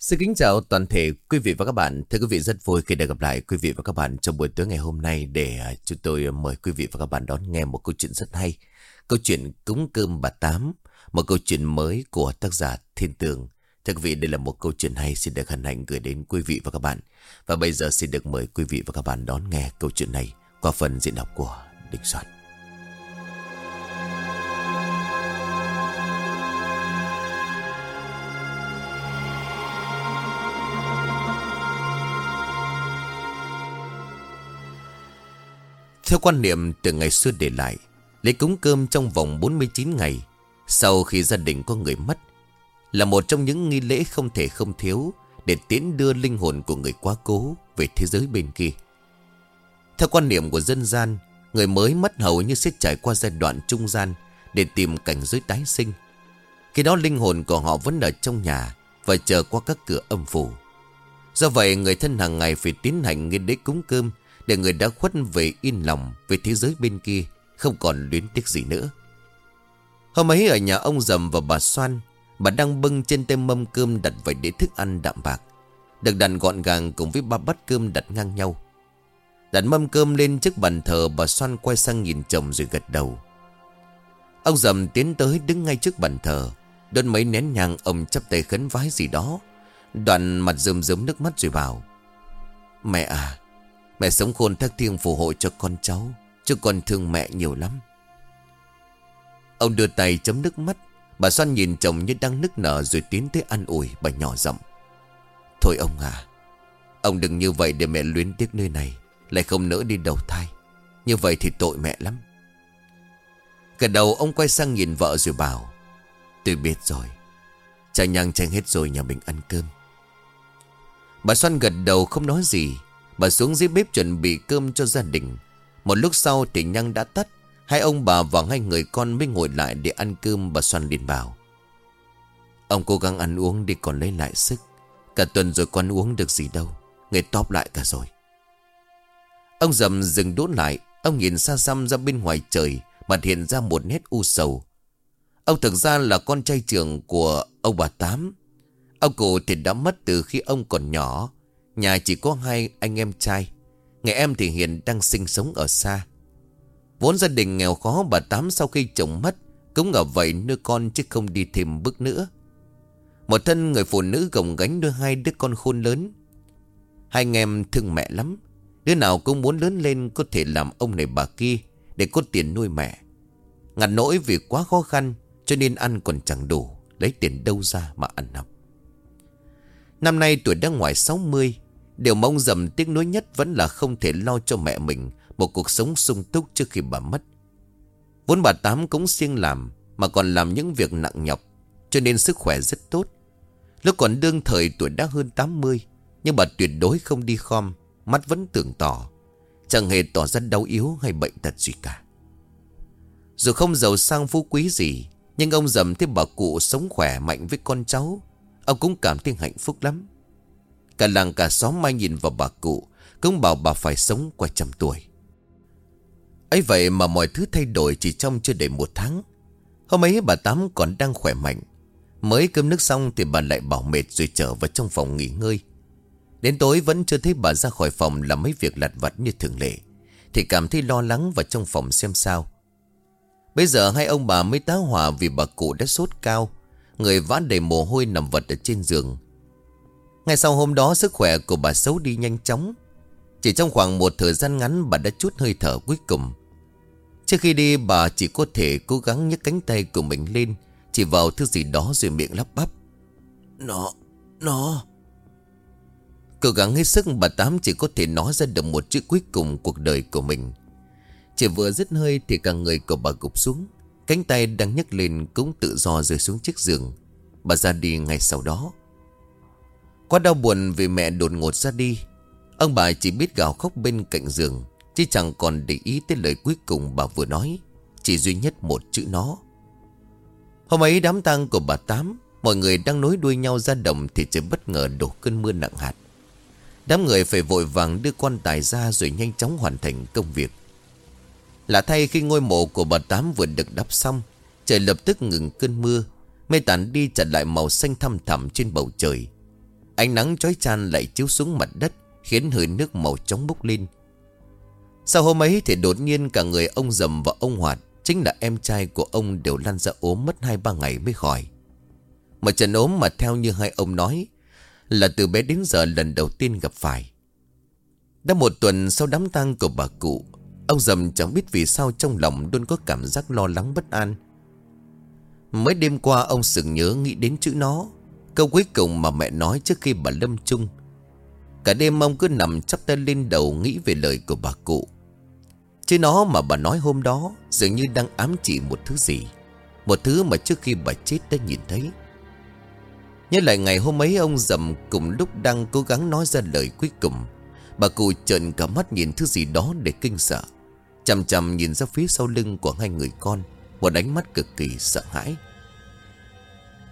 Xin kính chào toàn thể quý vị và các bạn. Thưa quý vị rất vui khi được gặp lại quý vị và các bạn trong buổi tối ngày hôm nay để à, chúng tôi mời quý vị và các bạn đón nghe một câu chuyện rất hay. Câu chuyện cúng cơm bà Tám, một câu chuyện mới của tác giả Thiên Tường. Thưa quý vị, đây là một câu chuyện hay xin được hân hạnh gửi đến quý vị và các bạn. Và bây giờ xin được mời quý vị và các bạn đón nghe câu chuyện này qua phần diễn đọc của đình Soạn. Theo quan niệm từ ngày xưa để lại, lễ cúng cơm trong vòng 49 ngày sau khi gia đình có người mất là một trong những nghi lễ không thể không thiếu để tiến đưa linh hồn của người quá cố về thế giới bên kia. Theo quan niệm của dân gian, người mới mất hầu như sẽ trải qua giai đoạn trung gian để tìm cảnh giới tái sinh. Khi đó linh hồn của họ vẫn ở trong nhà và chờ qua các cửa âm phủ. Do vậy người thân hàng ngày phải tiến hành nghi lễ cúng cơm để người đã khuất về yên lòng Về thế giới bên kia, Không còn luyến tiếc gì nữa. Hôm ấy ở nhà ông Dầm và bà Soan Bà đang bưng trên tay mâm cơm đặt vài đĩa thức ăn đạm bạc, Được đặt gọn gàng cùng với ba bát cơm đặt ngang nhau. Đặt mâm cơm lên trước bàn thờ, Bà Soan quay sang nhìn chồng rồi gật đầu. Ông Dầm tiến tới đứng ngay trước bàn thờ Đón mấy nén nhang ông chắp tay khấn vái gì đó. Đoạn mặt rơm rớm nước mắt rồi bảo, Mẹ à Mẹ sống khôn thác thiêng phù hộ cho con cháu, Chứ con thương mẹ nhiều lắm. Ông đưa tay chấm nước mắt, Bà Xoan nhìn chồng như đang nức nở Rồi tiến tới ăn ủi bà nhỏ giọng. Thôi ông à Ông đừng như vậy để mẹ luyến tiếc nơi này, Lại không nỡ đi đầu thai. Như vậy thì tội mẹ lắm. Cả đầu ông quay sang nhìn vợ rồi bảo, Tôi biết rồi, cha nhang chanh hết rồi, nhà mình ăn cơm. Bà Xoan gật đầu không nói gì Bà xuống dưới bếp chuẩn bị cơm cho gia đình. Một lúc sau thì nhang đã tắt. Hai ông bà và hai người con mới ngồi lại để ăn cơm bà Xoan liền bảo. Ông cố gắng ăn uống đi còn lấy lại sức. Cả tuần rồi con uống được gì đâu. Người tóp lại cả rồi. Ông dầm dừng đốt lại. Ông nhìn xa xăm ra bên ngoài trời, Mặt hiện ra một nét u sầu. Ông thực ra là con trai trưởng của ông bà Tám. Ông cụ thì đã mất từ khi ông còn nhỏ. Nhà chỉ có hai anh em trai. Ngày em thì hiện đang sinh sống ở xa. Vốn gia đình nghèo khó, bà Tám sau khi chồng mất, Cũng ở vậy nuôi con chứ không đi thêm bước nữa. Một thân người phụ nữ gồng gánh nuôi hai đứa con khôn lớn. Hai anh em thương mẹ lắm. Đứa nào cũng muốn lớn lên có thể làm ông này bà kia Để có tiền nuôi mẹ. Ngặt nỗi vì quá khó khăn, Cho nên ăn còn chẳng đủ, Lấy tiền đâu ra mà ăn học. Năm nay tuổi đã ngoài 60 Điều mong dầm tiếc nuối nhất vẫn là không thể lo cho mẹ mình một cuộc sống sung túc trước khi bà mất. Vốn bà Tám cũng siêng làm mà còn làm những việc nặng nhọc cho nên sức khỏe rất tốt. Lúc còn đương thời tuổi đã hơn 80 nhưng bà tuyệt đối không đi khom, mắt vẫn tưởng tỏ. Chẳng hề tỏ ra đau yếu hay bệnh tật gì cả. Dù không giàu sang phú quý gì nhưng ông dầm thấy bà cụ sống khỏe mạnh với con cháu Ông cũng cảm thấy hạnh phúc lắm Cả làng cả xóm mai nhìn vào bà cụ, Cũng bảo bà phải sống qua trăm tuổi. Ấy vậy mà mọi thứ thay đổi chỉ trong chưa đầy một tháng. Hôm ấy bà Tám còn đang khỏe mạnh. Mới cơm nước xong thì bà lại bảo mệt rồi trở vào trong phòng nghỉ ngơi. Đến tối vẫn chưa thấy bà ra khỏi phòng làm mấy việc lặt vặt như thường lệ, Thì cảm thấy lo lắng vào trong phòng xem sao. Bây giờ hai ông bà mới tá hỏa vì bà cụ đã sốt cao, Người vã đầy mồ hôi nằm vật ở trên giường ngay sau hôm đó sức khỏe của bà xấu đi nhanh chóng. Chỉ trong khoảng một thời gian ngắn bà đã chút hơi thở cuối cùng. Trước khi đi bà chỉ có thể cố gắng nhấc cánh tay của mình lên Chỉ vào thứ gì đó rồi miệng lắp bắp. Nó, nó. Cố gắng hết sức bà Tám chỉ có thể nói ra được một chữ cuối cùng cuộc đời của mình. Chỉ vừa dứt hơi thì cả người của bà gục xuống. Cánh tay đang nhấc lên cũng tự do rơi xuống chiếc giường. Bà ra đi ngay sau đó. Quá đau buồn vì mẹ đột ngột ra đi. Ông bà chỉ biết gào khóc bên cạnh giường, Chứ chẳng còn để ý tới lời cuối cùng bà vừa nói. Chỉ duy nhất một chữ nó. Hôm ấy đám tang của bà Tám, Mọi người đang nối đuôi nhau ra đồng Thì trời bất ngờ đổ cơn mưa nặng hạt. Đám người phải vội vàng đưa quan tài ra Rồi nhanh chóng hoàn thành công việc. Lạ thay khi ngôi mộ của bà Tám vừa được đắp xong, Trời lập tức ngừng cơn mưa. Mây tản đi chặt lại màu xanh thăm thẳm trên bầu trời. Ánh nắng chói chan lại chiếu xuống mặt đất, Khiến hơi nước màu trống bốc lên. Sau hôm ấy thì đột nhiên cả người ông Dầm và ông Hoạt, Chính là em trai của ông đều lăn ra ốm mất 2-3 ngày mới khỏi. Mà trận ốm mà theo như hai ông nói, Là từ bé đến giờ lần đầu tiên gặp phải. Đã một tuần sau đám tang của bà cụ, Ông Dầm chẳng biết vì sao trong lòng luôn có cảm giác lo lắng bất an. Mới đêm qua ông sừng nhớ nghĩ đến chữ nó Câu cuối cùng mà mẹ nói trước khi bà lâm chung. Cả đêm ông cứ nằm chắp tay lên đầu nghĩ về lời của bà cụ. Chứ nó mà bà nói hôm đó Dường như đang ám chỉ một thứ gì, Một thứ mà trước khi bà chết đã nhìn thấy. Nhớ lại ngày hôm ấy ông dầm cùng lúc đang cố gắng nói ra lời cuối cùng, Bà cụ trợn cả mắt nhìn thứ gì đó để kinh sợ Chầm chầm nhìn ra phía sau lưng của hai người con, Một ánh mắt cực kỳ sợ hãi.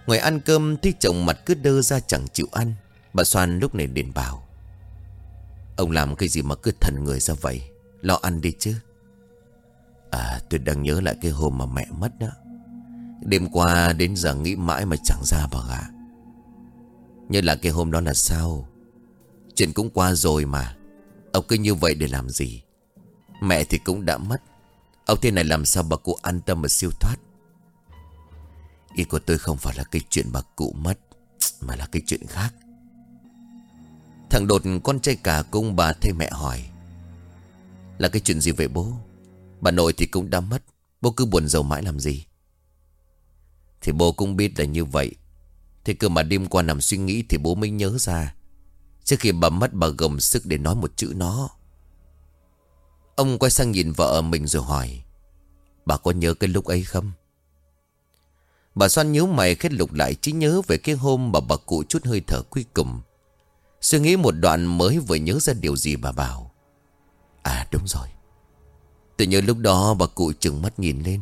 Ngoài ăn cơm thì chồng mặt cứ đơ ra chẳng chịu ăn. Bà Soan lúc này liền bảo, Ông làm cái gì mà cứ thần người ra vậy? Lo ăn đi chứ. À tôi đang nhớ lại cái hôm mà mẹ mất đó. Đêm qua đến giờ nghĩ mãi mà chẳng ra bà gà Nhớ là cái hôm đó là sao? Chuyện cũng qua rồi mà. Ông cứ như vậy để làm gì? Mẹ thì cũng đã mất. Ông thế này làm sao bà cụ an tâm mà siêu thoát? Ý của tôi không phải là cái chuyện bà cụ mất, Mà là cái chuyện khác. Thằng đột con trai cả cung bà thay mẹ hỏi, Là cái chuyện gì vậy bố? Bà nội thì cũng đã mất, Bố cứ buồn giàu mãi làm gì? Thì bố cũng biết là như vậy. Thế cơ mà đêm qua nằm suy nghĩ Thì bố mới nhớ ra, Trước khi bà mất bà gồng sức để nói một chữ nó. Ông quay sang nhìn vợ mình rồi hỏi, Bà có nhớ cái lúc ấy không? Bà xoan nhíu mày khét lục lại trí nhớ về cái hôm mà bà cụ chút hơi thở cuối cùng. Suy nghĩ một đoạn mới vừa nhớ ra điều gì bà bảo. À đúng rồi. Tôi nhớ lúc đó bà cụ chừng mắt nhìn lên.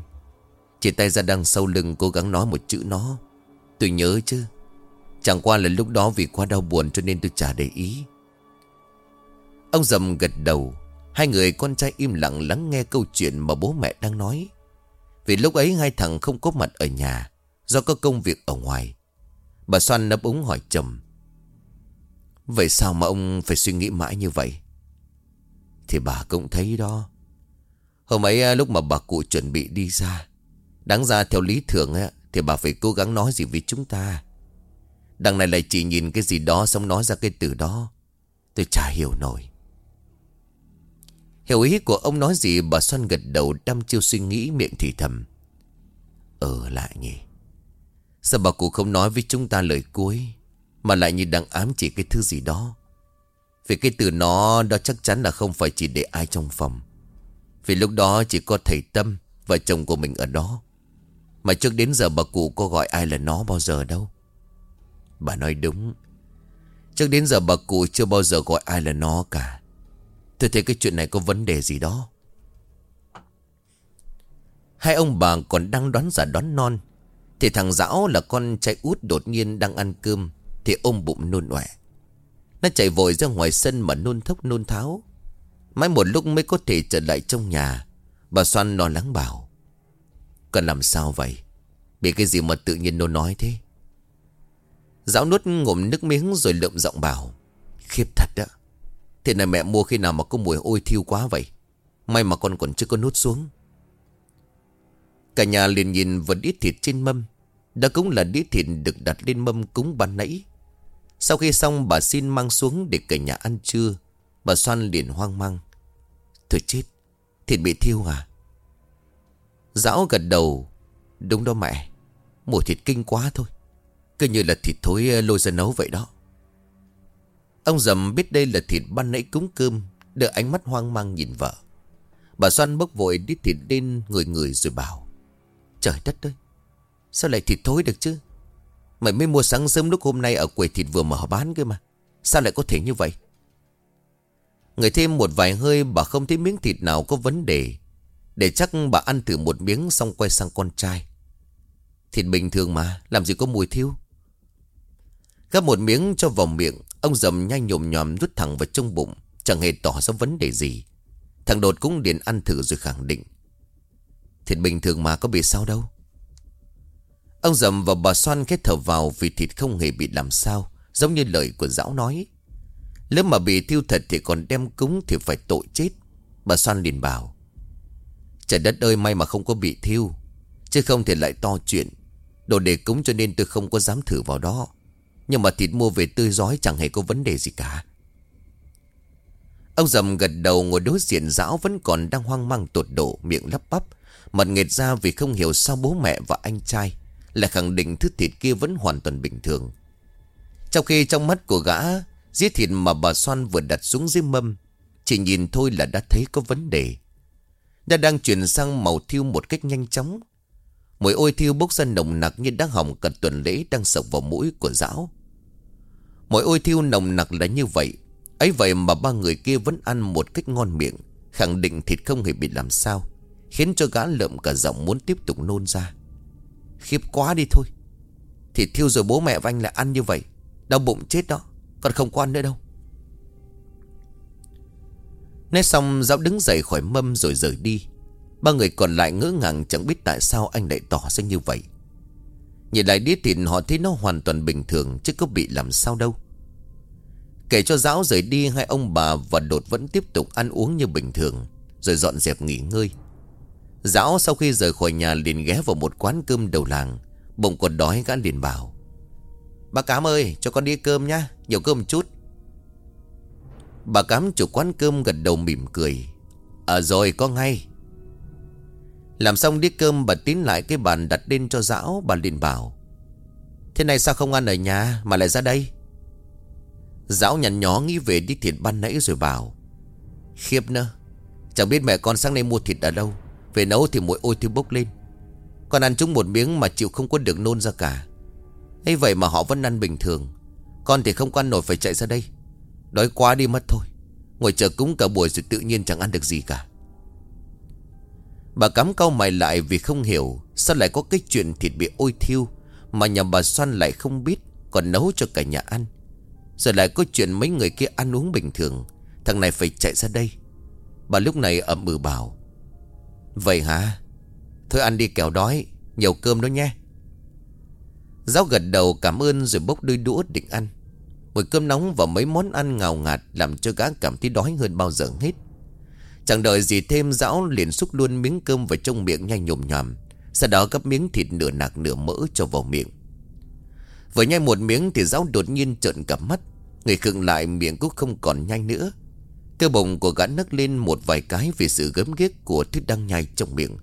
Chỉ tay ra đằng sau lưng cố gắng nói một chữ nó. Tôi nhớ chứ. Chẳng qua là lúc đó vì quá đau buồn cho nên tôi chả để ý. Ông dầm gật đầu. Hai người con trai im lặng lắng nghe câu chuyện mà bố mẹ đang nói. Vì lúc ấy hai thằng không có mặt ở nhà. Do có công việc ở ngoài. Bà Soan nấp úng hỏi chồng Vậy sao mà ông phải suy nghĩ mãi như vậy? Thì bà cũng thấy đó. Hôm ấy à, lúc mà bà cụ chuẩn bị đi ra, Đáng ra theo lý thường Thì bà phải cố gắng nói gì với chúng ta. Đằng này lại chỉ nhìn cái gì đó Xong nói ra cái từ đó. Tôi chả hiểu nổi. Hiểu ý của ông nói gì, Bà Xoan gật đầu đăm chiêu suy nghĩ miệng thì thầm. Ờ lại nhỉ. Sao bà cụ không nói với chúng ta lời cuối, Mà lại như đang ám chỉ cái thứ gì đó? Vì cái từ nó, Đó chắc chắn là không phải chỉ để ai trong phòng. Vì lúc đó chỉ có thầy Tâm Và chồng của mình ở đó. Mà trước đến giờ bà cụ có gọi ai là nó bao giờ đâu? Bà nói đúng. Trước đến giờ bà cụ chưa bao giờ gọi ai là nó cả. Tôi thấy cái chuyện này có vấn đề gì đó. Hai ông bà còn đang đoán giả đoán non. Thì thằng Dão là con trai út đột nhiên đang ăn cơm. Thì ôm bụng nôn ọe. Nó chạy vội ra ngoài sân mà nôn thốc nôn tháo. Mãi một lúc mới có thể trở lại trong nhà. Bà Xoan lo lắng bảo Cần làm sao vậy? Bị cái gì mà tự nhiên nôn nói thế? Dão nuốt ngụm nước miếng rồi lượm giọng bảo, Khiếp thật đó Thế này mẹ mua khi nào mà có mùi ôi thiêu quá vậy? May mà con còn chưa có nút xuống. Cả nhà liền nhìn vào đĩa thịt trên mâm. Đó cũng là đĩa thịt được đặt lên mâm cúng ban nãy. Sau khi xong, bà xin mang xuống để cả nhà ăn trưa. Bà xoan liền hoang mang. Thôi chết, Thịt bị thiêu à? Dão gật đầu. Đúng đó mẹ, Mùi thịt kinh quá thôi. Cứ như là thịt thối ờ, lôi ra nấu vậy đó. Ông dầm biết đây là thịt ban nãy cúng cơm, Đưa ánh mắt hoang mang nhìn vợ. Bà Xoan bốc vội đít thịt lên người người rồi bảo. Trời đất ơi. Sao lại thịt thối được chứ? Mày mới mua sáng sớm lúc hôm nay ở quầy thịt vừa mở bán cơ mà. Sao lại có thể như vậy? Người thêm một vài hơi bà không thấy miếng thịt nào có vấn đề. Để chắc bà ăn thử một miếng xong quay sang con trai. Thịt bình thường mà, Làm gì có mùi thiêu. Gắp một miếng cho vào miệng, Ông dầm nhanh nhồm nhòm rút thẳng vào trong bụng, Chẳng hề tỏ ra vấn đề gì. Thằng đột cũng điền ăn thử rồi khẳng định. Thịt bình thường mà có bị sao đâu. Ông dầm và bà xoan kết thở vào Vì thịt không hề bị làm sao, Giống như lời của giáo nói. Nếu mà bị thiêu thật thì còn đem cúng Thì phải tội chết. Bà xoan liền bảo, Trời đất ơi, may mà không có bị thiêu, Chứ không thì lại to chuyện. Đồ để cúng cho nên tôi không có dám thử vào đó. Nhưng mà thịt mua về tươi giói chẳng hề có vấn đề gì cả. Ông dầm gật đầu ngồi đối diện giáo vẫn còn đang hoang mang tột độ, miệng lắp bắp. Mặt nghệt ra vì không hiểu sao bố mẹ và anh trai Lại khẳng định thứ thịt kia vẫn hoàn toàn bình thường. Trong khi trong mắt của gã, Giết thịt mà bà Soan vừa đặt xuống dưới mâm, Chỉ nhìn thôi là đã thấy có vấn đề. Đã đang chuyển sang màu thiêu một cách nhanh chóng. Mùi ôi thiêu bốc ra nồng nặc như đang hỏng cật tuần lễ đang sộc vào mũi của giáo Mùi ôi thiêu nồng nặc là như vậy. Ấy vậy mà ba người kia vẫn ăn một cách ngon miệng, Khẳng định thịt không hề bị làm sao. Khiến cho gã lợm cả giọng muốn tiếp tục nôn ra. Khiếp quá đi thôi. Thịt thiêu rồi bố mẹ và anh lại ăn như vậy, Đau bụng chết đó, Còn không có ăn nữa đâu. Nói xong giáo đứng dậy khỏi mâm rồi rời đi. Ba người còn lại ngỡ ngàng chẳng biết tại sao anh lại tỏ ra như vậy. Nhìn lại đĩa thịt, họ thấy nó hoàn toàn bình thường, Chứ có bị làm sao đâu. Kể cho giáo rời đi, Hai ông bà và đột vẫn tiếp tục ăn uống như bình thường, Rồi dọn dẹp nghỉ ngơi. Giáo sau khi rời khỏi nhà liền ghé vào một quán cơm đầu làng Bụng còn đói gã liền bảo, Bà Cám ơi, cho con đi cơm nhá, Nhiều cơm chút. Bà Cám chủ quán cơm gật đầu mỉm cười À rồi, có ngay. Làm xong đĩa cơm, bà tín lại cái bàn đặt lên cho dão Bà liền bảo, Thế này sao không ăn ở nhà mà lại ra đây? Dão nhằn nhó nghĩ về đi thịt ban nãy rồi bảo, Khiếp nữa, Chẳng biết mẹ con sáng nay mua thịt ở đâu. Về nấu thì mùi ôi thiêu bốc lên. Còn ăn chúng một miếng mà chịu không có được nôn ra cả. Ấy vậy mà họ vẫn ăn bình thường. Con thì không có ăn nổi phải chạy ra đây. Đói quá đi mất thôi. Ngồi chờ cúng cả buổi rồi tự nhiên chẳng ăn được gì cả. Bà cắm câu mày lại vì không hiểu Sao lại có cái chuyện thịt bị ôi thiêu Mà nhà bà Xoan lại không biết Còn nấu cho cả nhà ăn. Rồi lại có chuyện mấy người kia ăn uống bình thường, Thằng này phải chạy ra đây. Bà lúc này ậm ừ bảo Vậy hả? Thôi ăn đi kẻo đói, Nhiều cơm đó nhé Giáo gật đầu cảm ơn rồi bốc đôi đũa định ăn. Mùi cơm nóng và mấy món ăn ngào ngạt Làm cho gã cảm thấy đói hơn bao giờ hết. Chẳng đợi gì thêm, Giáo liền xúc luôn miếng cơm vào trong miệng nhanh nhồm nhòm. Sau đó gấp miếng thịt nửa nạc nửa mỡ cho vào miệng. Vừa nhai một miếng thì Giáo đột nhiên trợn cả mắt. Người khựng lại miệng cũng không còn nhanh nữa. Cơ bụng của gã nấc lên một vài cái Vì sự gớm ghiếc của thứ đang nhai trong miệng.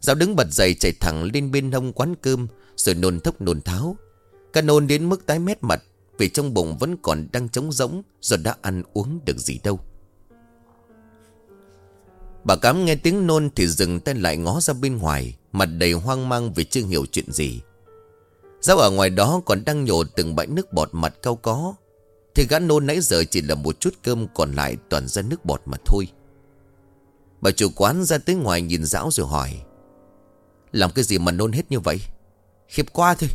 Giáo đứng bật dậy chạy thẳng lên bên hông quán cơm, Rồi nôn thốc nôn tháo. Cả nôn đến mức tái mét mặt, Vì trong bụng vẫn còn đang trống rỗng, rồi đã ăn uống được gì đâu. Bà cám nghe tiếng nôn thì dừng tay lại ngó ra bên ngoài, Mặt đầy hoang mang vì chưa hiểu chuyện gì. Giáo ở ngoài đó còn đang nhổ từng bãi nước bọt mặt cao có thì gã nôn nãy giờ chỉ là một chút cơm còn lại toàn ra nước bọt mà thôi. Bà chủ quán ra tới ngoài nhìn dão rồi hỏi, Làm cái gì mà nôn hết như vậy? Khiếp quá thôi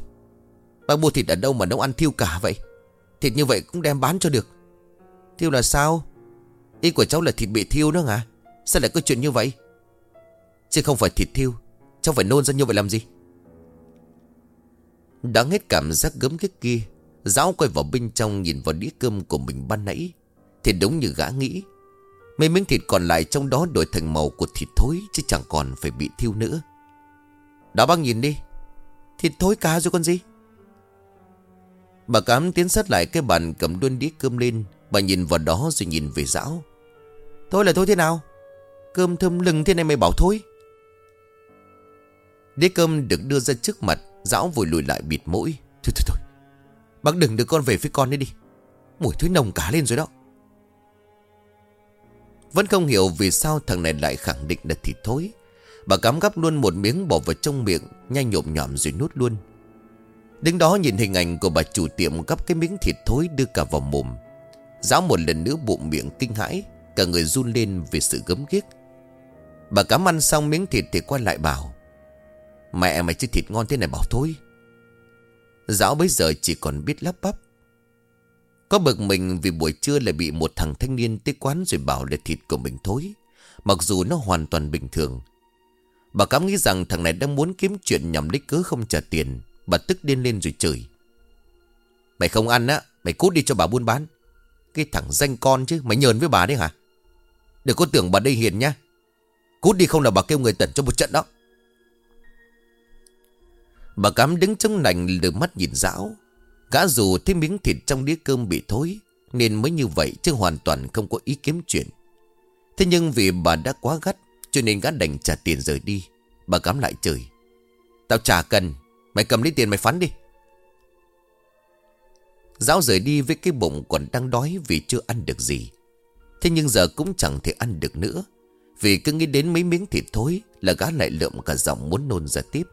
Bác mua thịt ở đâu mà nấu ăn thiêu cả vậy? Thịt như vậy cũng đem bán cho được. Thiêu là sao? Ý của cháu là thịt bị thiêu đó hả Sao lại có chuyện như vậy? Chứ không phải thịt thiêu, Cháu phải nôn ra như vậy làm gì? Đáng hết cảm giác gớm ghiếc kia Giáo quay vào bên trong nhìn vào đĩa cơm của mình ban nãy, Thì đúng như gã nghĩ. Mấy miếng thịt còn lại trong đó đổi thành màu của thịt thối Chứ chẳng còn phải bị thiêu nữa. Đó, bác nhìn đi. Thịt thối cá rồi con gì? Bà cám tiến sát lại cái bàn cầm đuôn đĩa cơm lên. Bà nhìn vào đó rồi nhìn về dão Thôi là thôi thế nào? Cơm thơm lừng thế này mày bảo thôi Đĩa cơm được đưa ra trước mặt Dão vội lùi lại bịt mũi. Thôi thôi thôi. Bác đừng đưa con về phía con ấy đi. Mùi thối nồng cá lên rồi đó. Vẫn không hiểu vì sao thằng này lại khẳng định là thịt thối Bà cắm gắp luôn một miếng bỏ vào trong miệng, Nhanh nhộm nhòm rồi nuốt luôn. Đứng đó nhìn hình ảnh của bà chủ tiệm gắp cái miếng thịt thối đưa cả vào mồm. Giáo một lần nữa bụng miệng kinh hãi, Cả người run lên vì sự gấm ghiếc. Bà cắm ăn xong miếng thịt thì quay lại bảo, Mẹ mày chứ thịt ngon thế này bảo thôi. Giáo bây giờ chỉ còn biết lắp bắp. Có bực mình vì buổi trưa lại bị một thằng thanh niên tới quán rồi bảo là thịt của mình thối. Mặc dù nó hoàn toàn bình thường. Bà cám nghĩ rằng thằng này đang muốn kiếm chuyện nhằm lấy cớ không trả tiền. Bà tức điên lên rồi chửi. Mày không ăn á, Mày cút đi cho bà buôn bán. Cái thằng danh con chứ, Mày nhờn với bà đấy hả? Đừng có tưởng bà đây hiền nhá. Cút đi không là bà kêu người tẩn cho một trận đó. Bà cám đứng trong nành lửa mắt nhìn dão. Gã dù thấy miếng thịt trong đĩa cơm bị thối, Nên mới như vậy chứ hoàn toàn không có ý kiếm chuyện. Thế nhưng vì bà đã quá gắt, Cho nên gã đành trả tiền rời đi. Bà cám lại chửi. Tao trả cần, Mày cầm lấy tiền mày phán đi. Giáo rời đi với cái bụng còn đang đói vì chưa ăn được gì. Thế nhưng giờ cũng chẳng thể ăn được nữa. Vì cứ nghĩ đến mấy miếng thịt thối Là gã lại lượm cả giọng muốn nôn ra tiếp.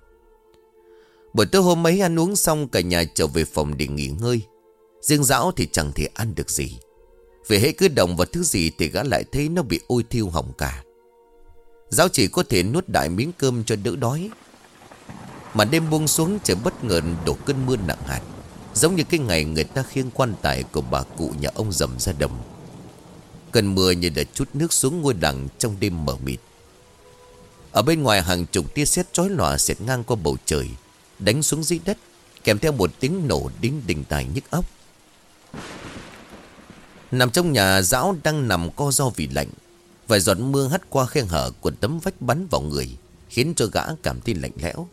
Buổi tối hôm ấy ăn uống xong, Cả nhà trở về phòng để nghỉ ngơi. Riêng dão thì chẳng thể ăn được gì. Vì hãy cứ động vào thứ gì Thì gã lại thấy nó bị ôi thiêu hỏng cả. Giáo chỉ có thể nuốt đại miếng cơm cho đỡ đói. Mà đêm buông xuống trời bất ngờ đổ cơn mưa nặng hạt, Giống như cái ngày người ta khiêng quan tài của bà cụ nhà ông dầm ra đồng. Cơn mưa như đã chút nước xuống ngôi đằng trong đêm mờ mịt. Ở bên ngoài hàng chục tia sét chói lòa xẹt ngang qua bầu trời. Đánh xuống dưới đất, Kèm theo một tiếng nổ đinh đình tài nhức óc. Nằm trong nhà dão đang nằm co do vì lạnh. Vài giọt mưa hắt qua khe hở của tấm vách bắn vào người, Khiến cho gã cảm thấy lạnh lẽo.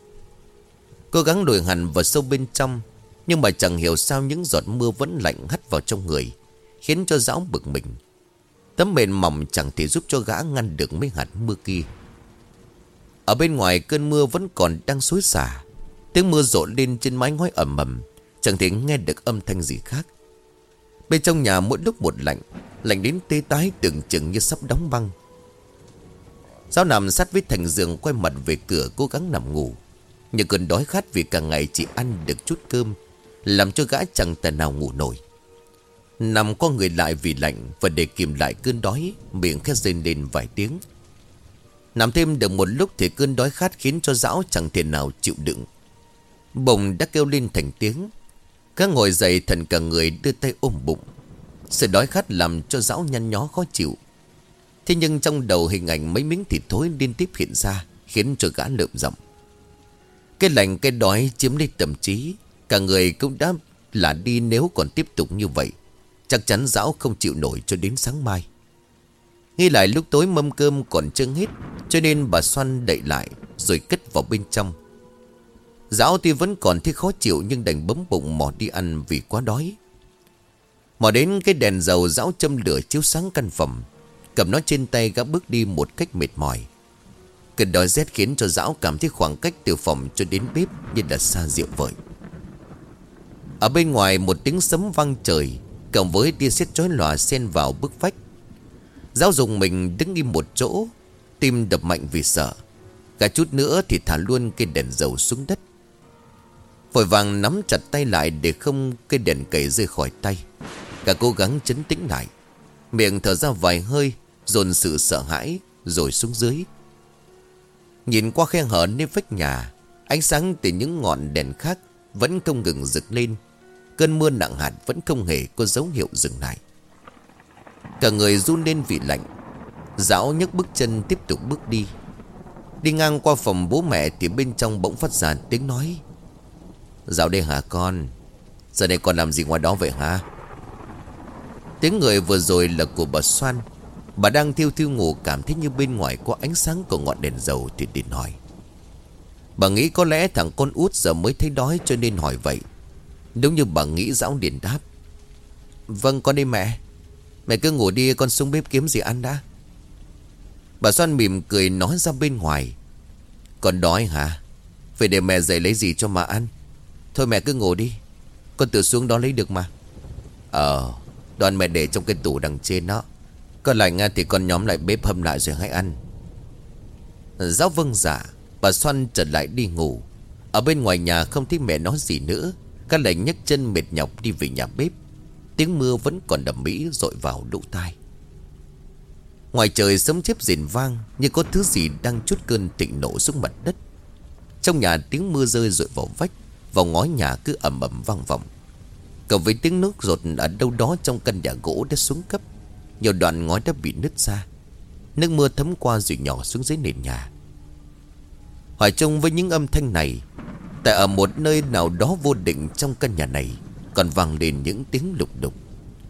Cố gắng lùi hẳn vào sâu bên trong, Nhưng mà chẳng hiểu sao những giọt mưa vẫn lạnh hắt vào trong người, Khiến cho dão bực mình. Tấm mền mỏng chẳng thể giúp cho gã ngăn được mấy hạt mưa kia. Ở bên ngoài cơn mưa vẫn còn đang xối xả. Tiếng mưa rộ lên trên mái ngói ẩm ẩm Chẳng thể nghe được âm thanh gì khác. Bên trong nhà mỗi lúc một lạnh Lạnh đến tê tái, tưởng chừng như sắp đóng băng. Giáo nằm sát với thành giường, Quay mặt về cửa, cố gắng nằm ngủ. Nhưng cơn đói khát vì cả ngày chỉ ăn được chút cơm, Làm cho gã chẳng thể nào ngủ nổi. Nằm con người lại vì lạnh, Và để kìm lại cơn đói, Miệng khét rên lên vài tiếng. Nằm thêm được một lúc Thì cơn đói khát khiến cho dão chẳng thể nào chịu đựng. Bồng đã kêu lên thành tiếng. Các ngồi dậy thần cả người đưa tay ôm bụng. Sự đói khát làm cho dão nhăn nhó khó chịu. Thế nhưng trong đầu hình ảnh mấy miếng thịt thối liên tiếp hiện ra Khiến cho gã lợm giọng. Cái lạnh cái đói chiếm lấy tâm trí. Cả người cũng đã là đi nếu còn tiếp tục như vậy. Chắc chắn dão không chịu nổi cho đến sáng mai. Nghĩ lại lúc tối mâm cơm còn chưa hết, Cho nên bà xoăn đậy lại Rồi cất vào bên trong. Giáo tuy vẫn còn thấy khó chịu Nhưng đành bấm bụng mò đi ăn vì quá đói. Mò đến cái đèn dầu giáo châm lửa chiếu sáng căn phòng. Cầm nó trên tay gã bước đi một cách mệt mỏi. Cơn đói rét khiến cho giáo cảm thấy khoảng cách từ phòng cho đến bếp Như là xa diệu vời Ở bên ngoài một tiếng sấm vang trời, Cộng với tia sét chói lòa xen vào bức vách. Giáo dùng mình đứng im một chỗ, Tim đập mạnh vì sợ. Cả chút nữa thì thả luôn cây đèn dầu xuống đất. Vội vàng nắm chặt tay lại Để không cây đèn cầy rơi khỏi tay. Cả cố gắng chấn tĩnh lại. Miệng thở ra vài hơi, Dồn sự sợ hãi, Rồi xuống dưới. Nhìn qua khe hở nơi vách nhà, Ánh sáng từ những ngọn đèn khác Vẫn không ngừng rực lên. Cơn mưa nặng hạt vẫn không hề có dấu hiệu dừng lại. Cả người run lên vì lạnh. Dão nhấc bước chân tiếp tục bước đi. Đi ngang qua phòng bố mẹ Thì bên trong bỗng phát ra tiếng nói. Dạo đây hả con? Giờ đây con làm gì ngoài đó vậy hả? Tiếng người vừa rồi là của bà Soan Bà đang thiêu thiêu ngủ, cảm thấy như bên ngoài có ánh sáng của ngọn đèn dầu, thì điện hỏi. Bà nghĩ có lẽ thằng con út giờ mới thấy đói cho nên hỏi vậy. Đúng như bà nghĩ dõng điền đáp. Vâng con đi mẹ. Mẹ cứ ngủ đi, con xuống bếp kiếm gì ăn đã. Bà Soan mỉm cười nói ra bên ngoài. Con đói hả? Phải để mẹ dậy lấy gì cho mà ăn? Thôi mẹ cứ ngủ đi. Con tự xuống đó lấy được mà. Ờ Đoàn mẹ để trong cái tủ đằng trên đó. Có lạnh thì con nhóm lại bếp hâm lại rồi hãy ăn. Giáo vâng dạ Bà Xoan trở lại đi ngủ. Ở bên ngoài nhà không thấy mẹ nói gì nữa. Các lệnh nhấc chân mệt nhọc đi về nhà bếp. Tiếng mưa vẫn còn đầm mỹ rội vào lỗ tai. Ngoài trời sấm chớp rền vang Như có thứ gì đang chút cơn tịnh nổ xuống mặt đất. Trong nhà tiếng mưa rơi rội vào vách. Vào ngói nhà cứ ầm ầm vang vọng. Cộng với tiếng nước rột ở đâu đó trong căn nhà gỗ đã xuống cấp, Nhiều đoạn ngói đã bị nứt ra. Nước mưa thấm qua rồi nhỏ xuống dưới nền nhà. Hỏi trông với những âm thanh này, Tại ở một nơi nào đó vô định trong căn nhà này Còn vang lên những tiếng lục đục,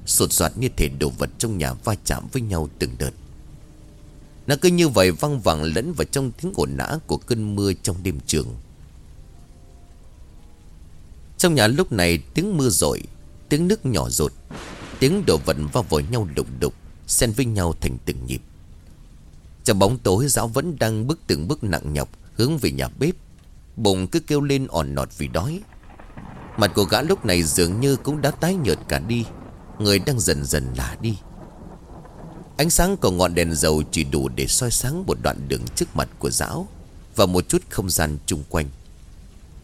Sột soạt như thể đồ vật trong nhà va chạm với nhau từng đợt. Nó cứ như vậy văng vẳng lẫn vào trong tiếng ồn nã của cơn mưa trong đêm trường. Trong nhà lúc này tiếng mưa rội, Tiếng nước nhỏ rột Tiếng đồ vật va vào nhau đục đục Xen với nhau thành từng nhịp. Trong bóng tối, giáo vẫn đang bước từng bước nặng nhọc Hướng về nhà bếp. Bụng cứ kêu lên òn nọt vì đói. Mặt của gã lúc này dường như cũng đã tái nhợt cả đi. Người đang dần dần lả đi. Ánh sáng của ngọn đèn dầu chỉ đủ để soi sáng một đoạn đường trước mặt của giáo Và một chút không gian chung quanh.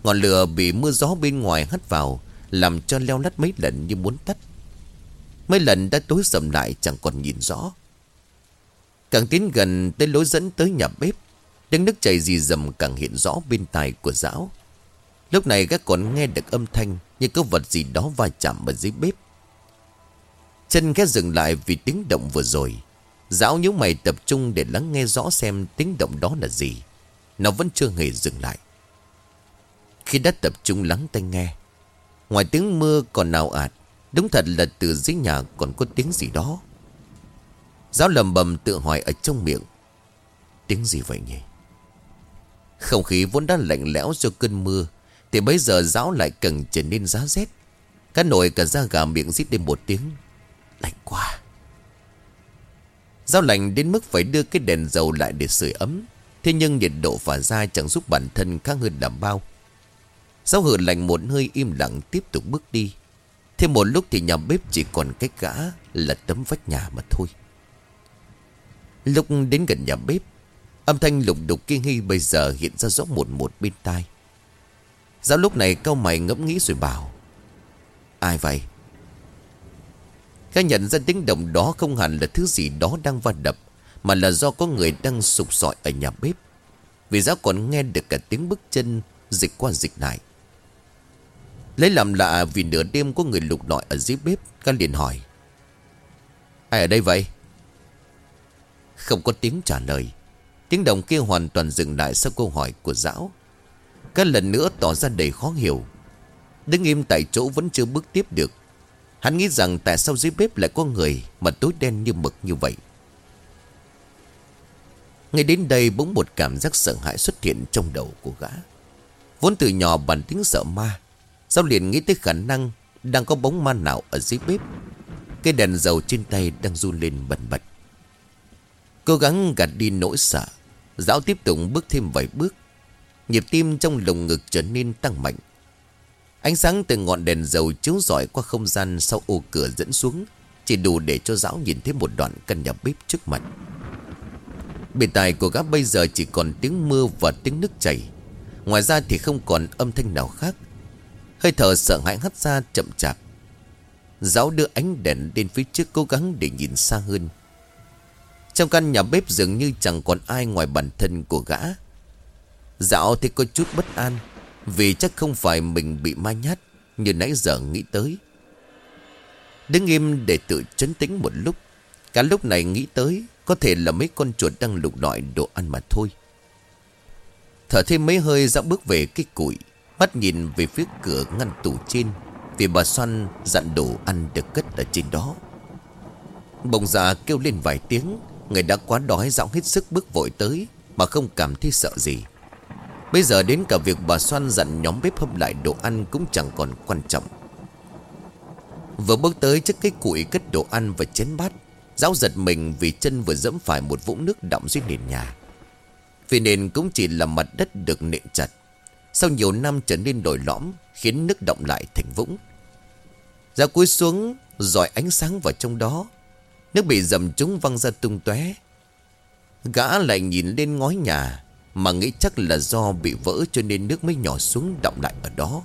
Ngọn lửa bị mưa gió bên ngoài hắt vào, Làm cho leo lắt mấy lần như muốn tắt. Mấy lần đã tối sầm lại, chẳng còn nhìn rõ. Càng tiến gần tới lối dẫn tới nhà bếp, Tiếng nước chảy dì dầm càng hiện rõ bên tai của giáo. Lúc này các con nghe được âm thanh Như có vật gì đó va chạm ở dưới bếp. Chân ghé dừng lại vì tiếng động vừa rồi. Giáo nhíu mày tập trung để lắng nghe rõ xem tiếng động đó là gì. Nó vẫn chưa hề dừng lại. Khi đã tập trung lắng tai nghe. Ngoài tiếng mưa còn nào ạt, Đúng thật là từ dưới nhà còn có tiếng gì đó. Giáo lầm bầm tự hỏi ở trong miệng, Tiếng gì vậy nhỉ? Không khí vốn đã lạnh lẽo do cơn mưa, Thì bây giờ giáo lại cần trở nên giá rét. Cá nổi cả da gà miệng rít lên một tiếng, Lạnh quá. Giáo lạnh đến mức phải đưa cái đèn dầu lại để sưởi ấm, Thế nhưng nhiệt độ phả ra chẳng giúp bản thân khác hơn làm bao. Giáo hử lạnh một hơi im lặng tiếp tục bước đi. Thêm một lúc thì nhà bếp chỉ còn cách gã là tấm vách nhà mà thôi. Lúc đến gần nhà bếp, Âm thanh lục đục kia nghi bây giờ hiện ra rõ một một bên tai. Giáo lúc này cao mày ngẫm nghĩ rồi bảo, Ai vậy? Gã nhận ra tiếng động đó không hẳn là thứ gì đó đang va đập, Mà là do có người đang sụp sọi ở nhà bếp. Vì giáo còn nghe được cả tiếng bước chân dịch qua dịch lại. Lấy làm lạ vì nửa đêm có người lục lọi ở dưới bếp Gã liền hỏi. Ai ở đây vậy? Không có tiếng trả lời. Tiếng đồng kia hoàn toàn dừng lại sau câu hỏi của dão. Các lần nữa tỏ ra đầy khó hiểu. Đứng im tại chỗ vẫn chưa bước tiếp được. Hắn nghĩ rằng tại sao dưới bếp lại có người Mà tối đen như mực như vậy? Ngay đến đây bỗng một cảm giác sợ hãi xuất hiện trong đầu của gã. Vốn từ nhỏ bản tính sợ ma Sao liền nghĩ tới khả năng Đang có bóng ma nào ở dưới bếp? Cái đèn dầu trên tay đang run lên bần bật. Cố gắng gạt đi nỗi sợ, Giáo tiếp tục bước thêm vài bước. Nhịp tim trong lồng ngực trở nên tăng mạnh. Ánh sáng từ ngọn đèn dầu chiếu rọi qua không gian sau ô cửa dẫn xuống, Chỉ đủ để cho giáo nhìn thấy một đoạn căn nhà bếp trước mặt. Bề tài của gã bây giờ chỉ còn tiếng mưa và tiếng nước chảy. Ngoài ra thì không còn âm thanh nào khác. Hơi thở sợ hãi hắt ra chậm chạp. Giáo đưa ánh đèn lên phía trước cố gắng để nhìn xa hơn. Trong căn nhà bếp dường như chẳng còn ai ngoài bản thân của gã. Dạo thì có chút bất an, vì chắc không phải mình bị ma nhát Như nãy giờ nghĩ tới. Đứng im để tự chấn tĩnh một lúc, Cả lúc này nghĩ tới Có thể là mấy con chuột đang lục lọi đồ ăn mà thôi. Thở thêm mấy hơi dạo bước về cái củi Mắt nhìn về phía cửa ngăn tủ trên, Vì bà Xoan dặn đồ ăn được cất ở trên đó. Bồng già kêu lên vài tiếng, Người đã quá đói dạo hết sức bước vội tới Mà không cảm thấy sợ gì. Bây giờ đến cả việc bà Xoan dặn nhóm bếp hâm lại đồ ăn cũng chẳng còn quan trọng. Vừa bước tới trước cái củi cất đồ ăn và chén bát, Giáo giật mình vì chân vừa dẫm phải một vũng nước đọng dưới nền nhà. Vì nền cũng chỉ là mặt đất được nện chặt. Sau nhiều năm trở nên đổi lõm, Khiến nước động lại thành vũng. Ra cúi xuống rồi ánh sáng vào trong đó. Nước bị dầm trúng văng ra tung tóe. Gã lại nhìn lên ngói nhà, mà nghĩ chắc là do bị vỡ cho nên nước mới nhỏ xuống động lại ở đó.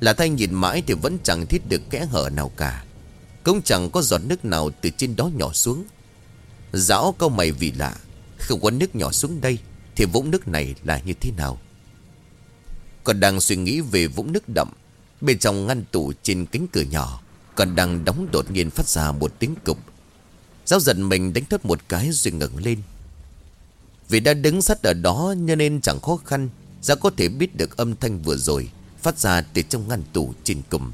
Là thay nhìn mãi thì vẫn chẳng thiết được kẽ hở nào cả. Cũng chẳng có giọt nước nào từ trên đó nhỏ xuống. Giáo câu mày vì lạ, Không có nước nhỏ xuống đây, Thì vũng nước này là như thế nào? Còn đang suy nghĩ về vũng nước đậm. Bên trong ngăn tủ trên cánh cửa nhỏ, Còn đang đóng đột nhiên phát ra một tiếng cục. Giáo giận mình đánh thất một cái rồi ngẩng lên. Vì đã đứng sát ở đó Cho nên chẳng khó khăn Ra có thể biết được âm thanh vừa rồi Phát ra từ trong ngăn tủ trên cùng.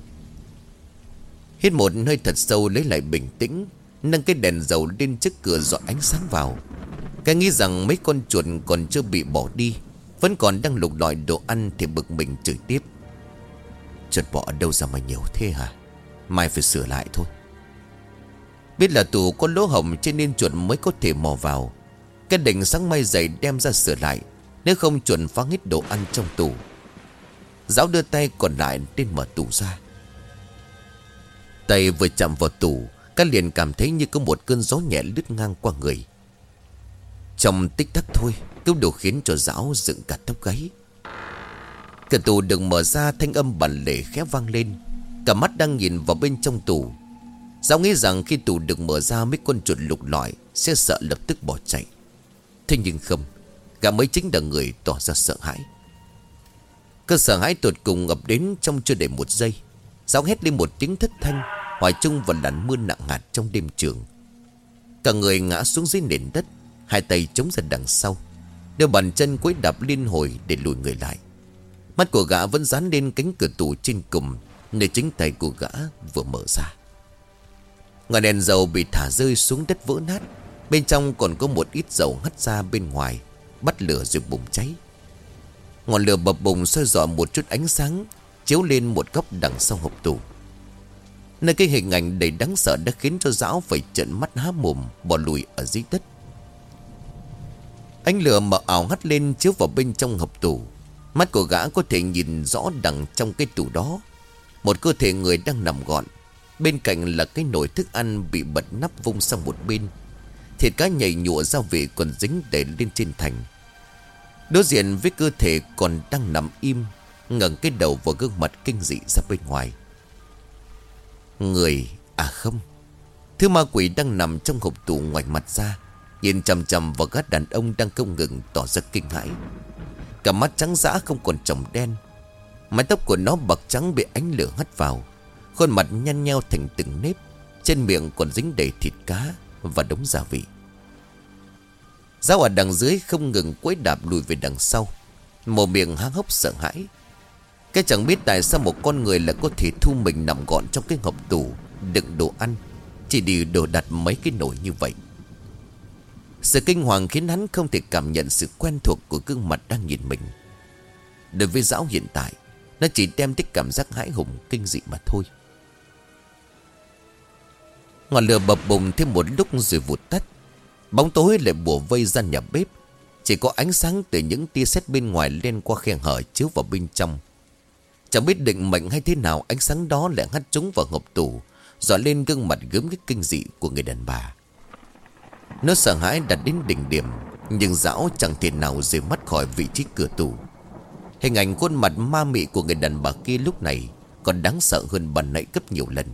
Hít một hơi thật sâu lấy lại bình tĩnh, Nâng cái đèn dầu lên trước cửa dọi ánh sáng vào. Cái nghĩ rằng mấy con chuột còn chưa bị bỏ đi vẫn còn đang lục lọi đồ ăn Thì bực mình chửi tiếp. Chuột bọ đâu ra mà nhiều thế hả? Mai phải sửa lại thôi. Biết là tủ có lỗ hồng Cho nên chuột mới có thể mò vào. Cái đỉnh sáng mai dày đem ra sửa lại, Nếu không chuột phá hết đồ ăn trong tủ Giáo đưa tay còn lại Đến mở tủ ra. Tay vừa chạm vào tủ Các liền cảm thấy như có một cơn gió nhẹ lướt ngang qua người. Trong tích tắc thôi Cứu đồ khiến cho giáo dựng cả tóc gáy. Cửa tủ được mở ra, thanh âm bản lề khẽ vang lên. Cả mắt đang nhìn vào bên trong tủ Giáo nghĩ rằng khi tủ được mở ra, Mấy con chuột lục lọi Sẽ sợ lập tức bỏ chạy. Thế nhưng không, Gã mới chính là người tỏ ra sợ hãi. Cơ sở hãi tột cùng ngập đến trong chưa đầy một giây. Giáo hét lên một tiếng thất thanh Hoài chung vào làn mưa nặng hạt trong đêm trường. Cả người ngã xuống dưới nền đất, Hai tay chống ra đằng sau đưa bàn chân quấy đạp liên hồi để lùi người lại. Mắt của gã vẫn dán lên cánh cửa tủ trên cùng, Nơi chính tay của gã vừa mở ra. Ngọn đèn dầu bị thả rơi xuống đất vỡ nát. Bên trong còn có một ít dầu hắt ra bên ngoài, Bắt lửa rồi bùng cháy. Ngọn lửa bập bùng soi dọa một chút ánh sáng, Chiếu lên một góc đằng sau hộp tủ. Nơi cái hình ảnh đầy đáng sợ đã khiến cho giáo phải trợn mắt há mồm Bỏ lùi ở dưới đất. Ánh lửa mở ảo hắt lên chiếu vào bên trong hộp tủ. Mắt của gã có thể nhìn rõ đằng trong cái tủ đó. Một cơ thể người đang nằm gọn. Bên cạnh là cái nồi thức ăn bị bật nắp vung sang một bên. Thịt cá nhảy nhụa ra vị còn dính để lên trên thành. Đối diện với cơ thể còn đang nằm im, ngẩng cái đầu vào gương mặt kinh dị ra bên ngoài. Người À không. Thứ ma quỷ đang nằm trong hộp tủ ngoài mặt ra. Nhìn chầm chầm vào các đàn ông đang không ngừng tỏ ra kinh hãi. Cả mắt trắng dã không còn trồng đen. Mái tóc của nó bạc trắng bị ánh lửa hắt vào. Khuôn mặt nhăn nheo thành từng nếp. Trên miệng còn dính đầy thịt cá Và đống gia vị. Giáo ở đằng dưới không ngừng quấy đạp lùi về đằng sau. Mồm miệng háng hốc sợ hãi. Cái chẳng biết tại sao một con người lại có thể thu mình nằm gọn trong cái hộp tủ, Đựng đồ ăn, Chỉ đi đồ đặt mấy cái nồi như vậy. Sự kinh hoàng khiến hắn không thể cảm nhận sự quen thuộc của gương mặt đang nhìn mình. Đối với giáo hiện tại, Nó chỉ đem tích cảm giác hãi hùng, kinh dị mà thôi. Ngọn lửa bập bùng thêm một lúc rồi vụt tắt. Bóng tối lại bùa vây ra nhà bếp. Chỉ có ánh sáng từ những tia sét bên ngoài lên qua khe hở chiếu vào bên trong. Chẳng biết định mệnh hay thế nào, Ánh sáng đó lại hắt trúng vào hộp tủ Dọa lên gương mặt gớm cái kinh dị của người đàn bà. Nó sợ hãi đặt đến đỉnh điểm Nhưng dão chẳng thể nào rời mắt khỏi vị trí cửa tủ. Hình ảnh khuôn mặt ma mị của người đàn bà kia lúc này Còn đáng sợ hơn bàn nãy gấp nhiều lần.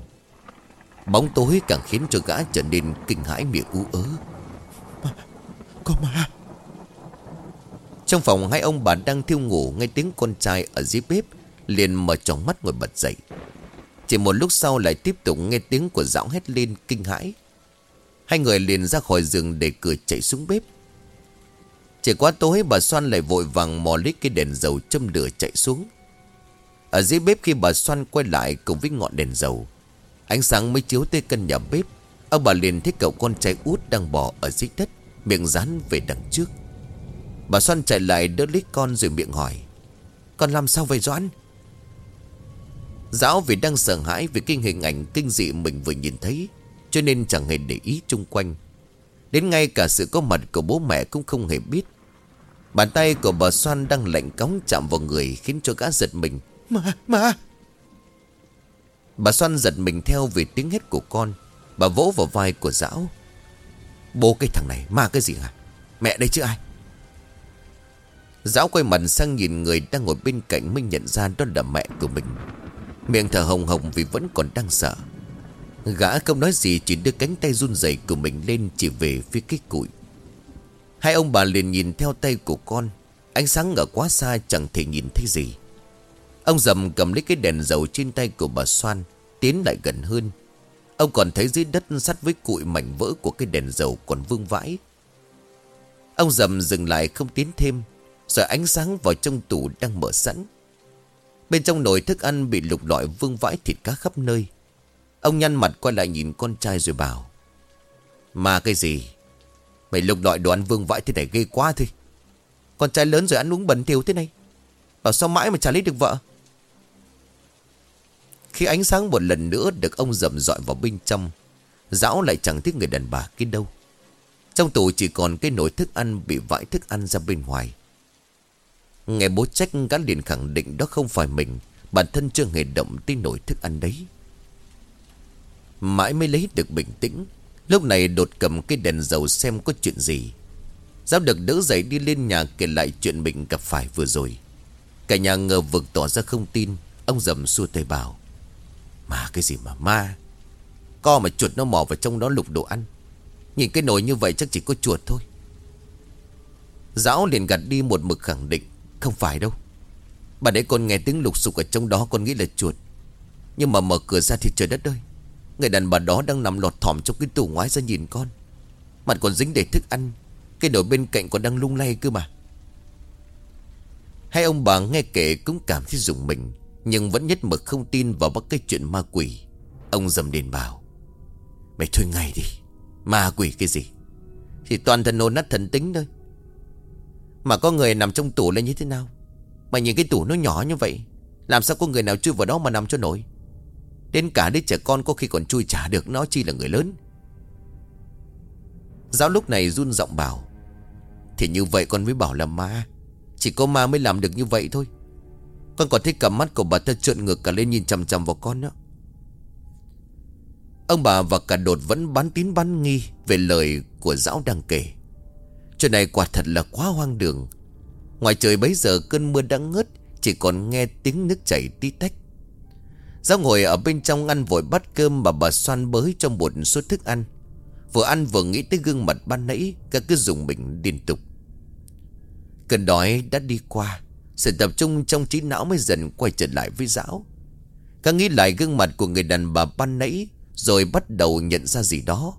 Bóng tối càng khiến cho gã trở nên kinh hãi miệng ú ớ. Có ma Trong phòng hai ông bà đang thiêu ngủ Nghe tiếng con trai ở dưới bếp Liền mở tròn mắt ngồi bật dậy. Chỉ một lúc sau lại tiếp tục nghe tiếng của dạo hét lên kinh hãi Hai người liền ra khỏi giường để cửa chạy xuống bếp. Trời quá tối, bà Xoan lại vội vàng mò lít cái đèn dầu châm lửa chạy xuống. Ở dưới bếp khi bà Xoan quay lại cùng với ngọn đèn dầu, Ánh sáng mới chiếu tới căn nhà bếp, Ông bà liền thấy cậu con trai út đang bò ở dưới đất, Miệng rán về đằng trước. Bà Xoan chạy lại đỡ lít con rồi miệng hỏi, Con làm sao vậy, Doãn? Giáo vì đang sợ hãi Vì kinh hình ảnh kinh dị mình vừa nhìn thấy cho nên chẳng hề để ý chung quanh. Đến ngay cả sự có mặt của bố mẹ cũng không hề biết. Bàn tay của bà Xoan đang lạnh cống chạm vào người Khiến cho gã giật mình. Mà, mà! Bà Xoan giật mình theo về tiếng hét của con. Bà vỗ vào vai của Dão Bố cái thằng này ma cái gì hả? Mẹ đây chứ ai? Dão quay mặt sang nhìn người đang ngồi bên cạnh Mới nhận ra đó là mẹ của mình. Miệng thở hồng hồng vì vẫn còn đang sợ Gã không nói gì, Chỉ đưa cánh tay run rẩy của mình lên, Chỉ về phía cái cụi. Hai ông bà liền nhìn theo tay của con. Ánh sáng ở quá xa chẳng thể nhìn thấy gì. Ông dầm cầm lấy cái đèn dầu trên tay của bà Soan, Tiến lại gần hơn. Ông còn thấy dưới đất sắt với cụi mảnh vỡ của cái đèn dầu còn vương vãi. Ông dầm dừng lại không tiến thêm, Rồi ánh sáng vào trong tủ đang mở sẵn. Bên trong nồi thức ăn bị lục lọi vương vãi thịt cá khắp nơi. Ông nhăn mặt quay lại nhìn con trai rồi bảo, Mà cái gì? Mày lục lọi đồ ăn vương vãi thế này ghê quá thôi Con trai lớn rồi ăn uống bẩn thiểu thế này. Bảo sao mãi mà chả lấy được vợ? Khi ánh sáng một lần nữa được ông dầm dọi vào bên trong Dão lại chẳng thích người đàn bà kia đâu. Trong tủ chỉ còn cái nồi thức ăn bị vãi thức ăn ra bên ngoài. Nghe bố trách gắn liền khẳng định đó không phải mình, Bản thân chưa hề động tới nồi thức ăn đấy. Mãi mới lấy được bình tĩnh. Lúc này đột cầm cái đèn dầu xem có chuyện gì. Giáo được đỡ dậy đi lên nhà kể lại chuyện mình gặp phải vừa rồi. Cả nhà ngờ vực tỏ ra không tin. Ông dầm xua tay bảo Mà cái gì mà ma? Co mà chuột nó mò vào trong đó lục đồ ăn. Nhìn cái nồi như vậy chắc chỉ có chuột thôi. Giáo liền gạt đi một mực khẳng định, Không phải đâu. Bà đấy con nghe tiếng lục sục ở trong đó, con nghĩ là chuột. Nhưng mà mở cửa ra thì trời đất ơi Người đàn bà đó đang nằm lọt thỏm trong cái tủ ngoái ra nhìn con. Mặt còn dính đầy thức ăn. Cái nồi bên cạnh còn đang lung lay cơ mà. Hai ông bà nghe kể cũng cảm thấy dùng mình, Nhưng vẫn nhất mực không tin vào bất cái chuyện ma quỷ. Ông dầm đền bảo, Mày thôi ngay đi. Ma quỷ cái gì? Thì toàn thần hồn nát thần tính thôi. Mà có người nằm trong tủ lên như thế nào? Mà nhìn cái tủ nó nhỏ như vậy, Làm sao có người nào chui vào đó mà nằm cho nổi? Đến cả đứa trẻ con có khi còn chui trả được, Nó chi là người lớn. Giáo lúc này run giọng bảo, Thì như vậy con mới bảo là ma, Chỉ có ma mới làm được như vậy thôi. Con còn thấy cầm mắt của bà ta trợn ngược cả lên nhìn chằm chằm vào con đó Ông bà và cả đột vẫn bán tín bán nghi Về lời của giáo đang kể. Chuyện này quả thật là quá hoang đường. Ngoài trời bấy giờ cơn mưa đã ngớt, Chỉ còn nghe tiếng nước chảy tí tách. Giáo ngồi ở bên trong ăn vội bát cơm mà bà xoan bới trong một số thức ăn. Vừa ăn vừa nghĩ tới gương mặt ban nãy Cả cứ dùng mình liên tục. Cơn đói đã đi qua, Sự tập trung trong trí não mới dần quay trở lại với giáo. Cả nghĩ lại gương mặt của người đàn bà ban nãy, Rồi bắt đầu nhận ra gì đó.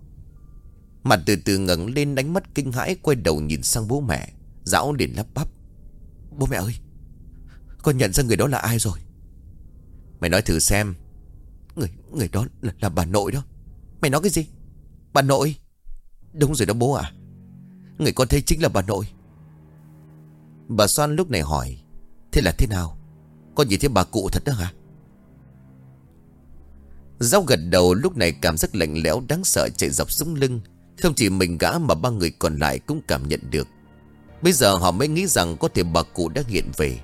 Mặt từ từ ngẩng lên đánh mắt kinh hãi Quay đầu nhìn sang bố mẹ. Giáo liền lắp bắp. Bố mẹ ơi, Con nhận ra người đó là ai rồi? Mày nói thử xem. Người người đó là, là bà nội đó. Mày nói cái gì? Bà nội? Đúng rồi đó bố à. Người con thấy chính là bà nội. Bà Soan lúc này hỏi Thế là thế nào? Con nhìn thấy bà cụ thật đó hả? Giao gật đầu lúc này cảm giác lạnh lẽo đáng sợ chạy dọc sống lưng. Không chỉ mình gã mà ba người còn lại cũng cảm nhận được. Bây giờ họ mới nghĩ rằng có thể bà cụ đã hiện về.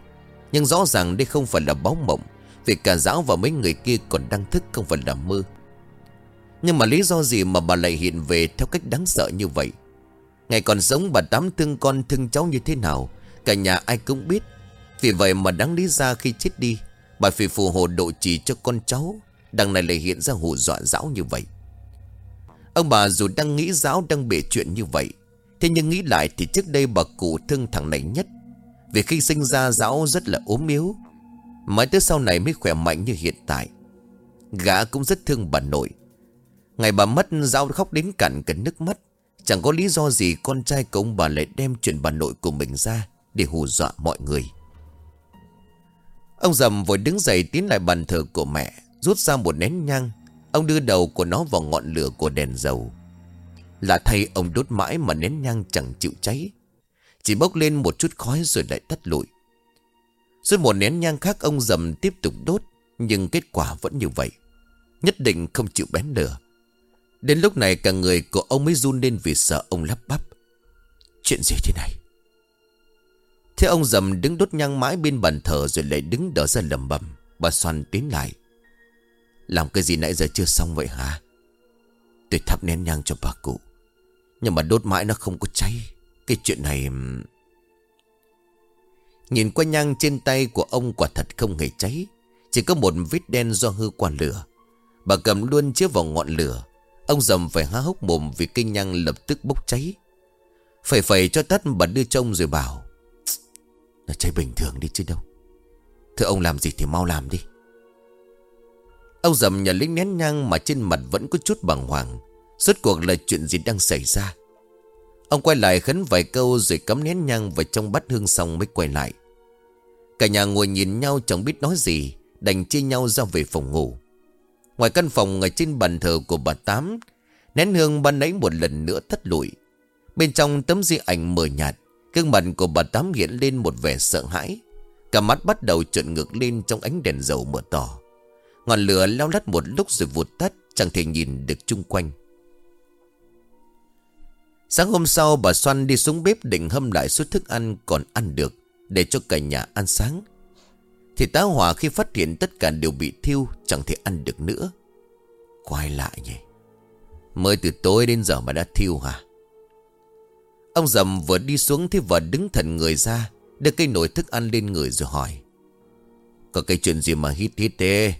Nhưng rõ ràng đây không phải là báo mộng vì cả giáo và mấy người kia còn đang thức không phải là mơ. Nhưng mà lý do gì mà bà lại hiện về theo cách đáng sợ như vậy? Ngày còn sống bà tám thương con thương cháu như thế nào? Cả nhà ai cũng biết. Vì vậy mà đáng lý ra khi chết đi, Bà phải phù hộ độ trì cho con cháu, Đằng này lại hiện ra hù dọa giáo như vậy. Ông bà dù đang nghĩ giáo đang bể chuyện như vậy, Thế nhưng nghĩ lại thì trước đây bà cụ thương thằng này nhất. Vì khi sinh ra, giáo rất là ốm yếu Mãi tới sau này mới khỏe mạnh như hiện tại. Gã cũng rất thương bà nội. Ngày bà mất, Giao khóc đến cạn cả nước mắt. Chẳng có lý do gì con trai của ông bà lại đem chuyện bà nội của mình ra Để hù dọa mọi người. Ông dầm vội đứng dậy tiến lại bàn thờ của mẹ, Rút ra một nén nhang. Ông đưa đầu của nó vào ngọn lửa của đèn dầu. Là thay ông đốt mãi mà nén nhang chẳng chịu cháy. Chỉ bốc lên một chút khói rồi lại tắt lụi. Rồi một nén nhang khác ông dầm tiếp tục đốt, Nhưng kết quả vẫn như vậy. Nhất định không chịu bén lửa. Đến lúc này cả người của ông mới run lên vì sợ ông lắp bắp. Chuyện gì thế này? Thế ông dầm đứng đốt nhang mãi bên bàn thờ Rồi lại đứng đỡ ra lầm bầm. Bà xoan tiến lại. Làm cái gì nãy giờ chưa xong vậy hả? Tôi thắp nén nhang cho bà cụ. Nhưng mà đốt mãi nó không có cháy. Cái chuyện này Nhìn qua nhang trên tay của ông quả thật không hề cháy. Chỉ có một vết đen do hư quả lửa. Bà cầm luôn chiếc vào ngọn lửa. Ông dầm phải há hốc mồm vì cây nhang lập tức bốc cháy. Phải phải cho tắt bà đưa trông rồi bảo Nó cháy bình thường đi chứ đâu. Thưa ông làm gì thì mau làm đi. Ông dầm nhà lính nén nhang mà trên mặt vẫn có chút bàng hoàng. Suốt cuộc là chuyện gì đang xảy ra? Ông quay lại khấn vài câu rồi cắm nén nhang vào trong bát hương xong mới quay lại. Cả nhà ngồi nhìn nhau chẳng biết nói gì, đành chia nhau ra về phòng ngủ. Ngoài căn phòng ở trên bàn thờ của bà Tám Nén hương ban nãy một lần nữa thất lụi Bên trong tấm di ảnh mờ nhạt Gương mặt của bà Tám hiện lên một vẻ sợ hãi Cả mắt bắt đầu trợn ngược lên trong ánh đèn dầu mở tỏ Ngọn lửa lao lắt một lúc rồi vụt tắt Chẳng thể nhìn được chung quanh Sáng hôm sau, bà Xoan đi xuống bếp định hâm lại suất thức ăn còn ăn được Để cho cả nhà ăn sáng. Thì tá hỏa khi phát hiện tất cả đều bị thiêu, Chẳng thể ăn được nữa. Quay lại nhỉ? Mới từ tối đến giờ mà đã thiêu hả? Ông dầm vừa đi xuống thì vợ đứng thần người ra, Đưa cây nồi thức ăn lên người rồi hỏi. Có cái chuyện gì mà hít hít thế?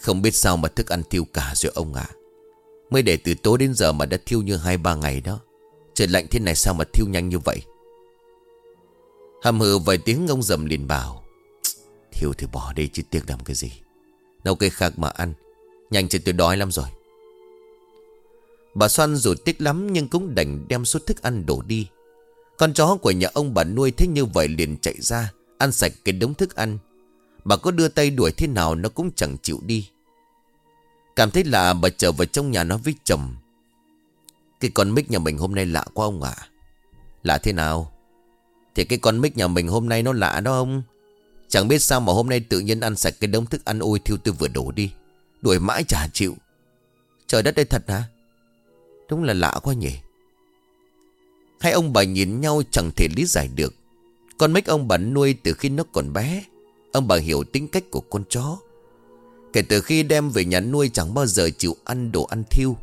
Không biết sao mà thức ăn thiêu cả rồi ông ạ. Mới để từ tối đến giờ mà đã thiêu như hai, ba ngày đó. Trời lạnh thế này sao mà thiêu nhanh như vậy? Hầm hừ vài tiếng, ông dầm liền bảo Thiêu thì bỏ đi chứ tiếc làm cái gì. Nấu cây khác mà ăn. Nhanh chứ tôi đói lắm rồi. Bà Xoan dù tiếc lắm nhưng cũng đành đem suốt thức ăn đổ đi. Con chó của nhà ông bà nuôi thế như vậy liền chạy ra, Ăn sạch cái đống thức ăn. Bà có đưa tay đuổi thế nào nó cũng chẳng chịu đi. Cảm thấy lạ bà trở vào trong nhà nói với chồng. Cái con mic nhà mình hôm nay lạ quá ông ạ. Lạ thế nào? Thì cái con mic nhà mình hôm nay nó lạ đó ông. Chẳng biết sao mà hôm nay tự nhiên ăn sạch cái đống thức ăn ôi thiêu tôi vừa đổ đi. Đuổi mãi chả chịu. Trời đất đây thật hả? Đúng là lạ quá nhỉ. Hai ông bà nhìn nhau chẳng thể lý giải được. Con mic ông bà nuôi từ khi nó còn bé. Ông bà hiểu tính cách của con chó. Kể từ khi đem về nhà nuôi chẳng bao giờ chịu ăn đồ ăn thiêu.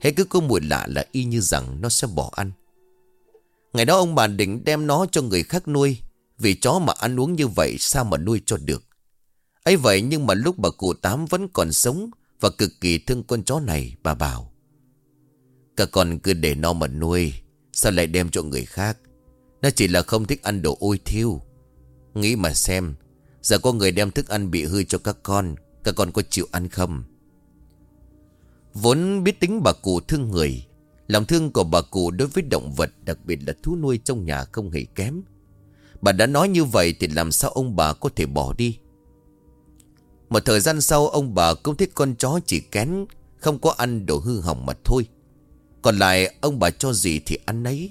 Hết cứ có mùi lạ là y như rằng nó sẽ bỏ ăn. Ngày đó ông bà định đem nó cho người khác nuôi, Vì chó mà ăn uống như vậy sao mà nuôi cho được. Ấy vậy nhưng mà lúc bà cụ Tám vẫn còn sống Và cực kỳ thương con chó này, bà bảo, Các con cứ để nó mà nuôi, Sao lại đem cho người khác? Nó chỉ là không thích ăn đồ ôi thiêu. Nghĩ mà xem, Giờ có người đem thức ăn bị hư cho các con các con có chịu ăn không? Vốn biết tính bà cụ thương người, Lòng thương của bà cụ đối với động vật, Đặc biệt là thú nuôi trong nhà không hề kém. Bà đã nói như vậy Thì làm sao ông bà có thể bỏ đi? Một thời gian sau, Ông bà cũng thích con chó chỉ kén, Không có ăn đồ hư hỏng mà thôi. Còn lại, ông bà cho gì thì ăn nấy.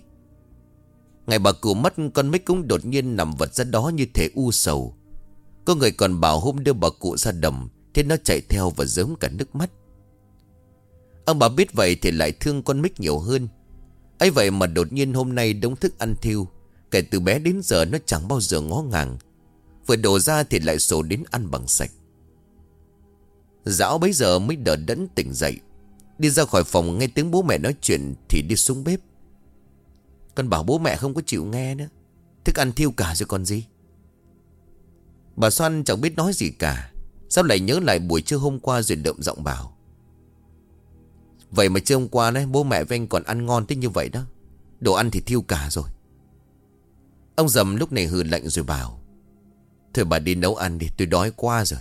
Ngày bà cụ mất, con mít cũng đột nhiên nằm vật ra đó như thể u sầu. Có người còn bảo hôm đưa bà cụ ra đầm Thế nó chạy theo và giớm cả nước mắt. Ông bà biết vậy thì lại thương con mít nhiều hơn. Ấy vậy mà đột nhiên hôm nay đống thức ăn thiêu. Kể từ bé đến giờ nó chẳng bao giờ ngó ngàng. Vừa đổ ra thì lại sổ đến ăn bằng sạch. Dạo bấy giờ mới đỡ đẫn tỉnh dậy. Đi ra khỏi phòng nghe tiếng bố mẹ nói chuyện Thì đi xuống bếp. Con bảo bố mẹ không có chịu nghe nữa. Thức ăn thiêu cả rồi còn gì? Bà Xoan chẳng biết nói gì cả. Sao lại nhớ lại buổi trưa hôm qua Duyệt đậm giọng bảo? Vậy mà trưa hôm qua đấy, Bố mẹ với anh còn ăn ngon thế như vậy đó. Đồ ăn thì thiêu cả rồi. Ông dầm lúc này hừ lạnh rồi bảo, Thôi bà đi nấu ăn đi, tôi đói quá rồi.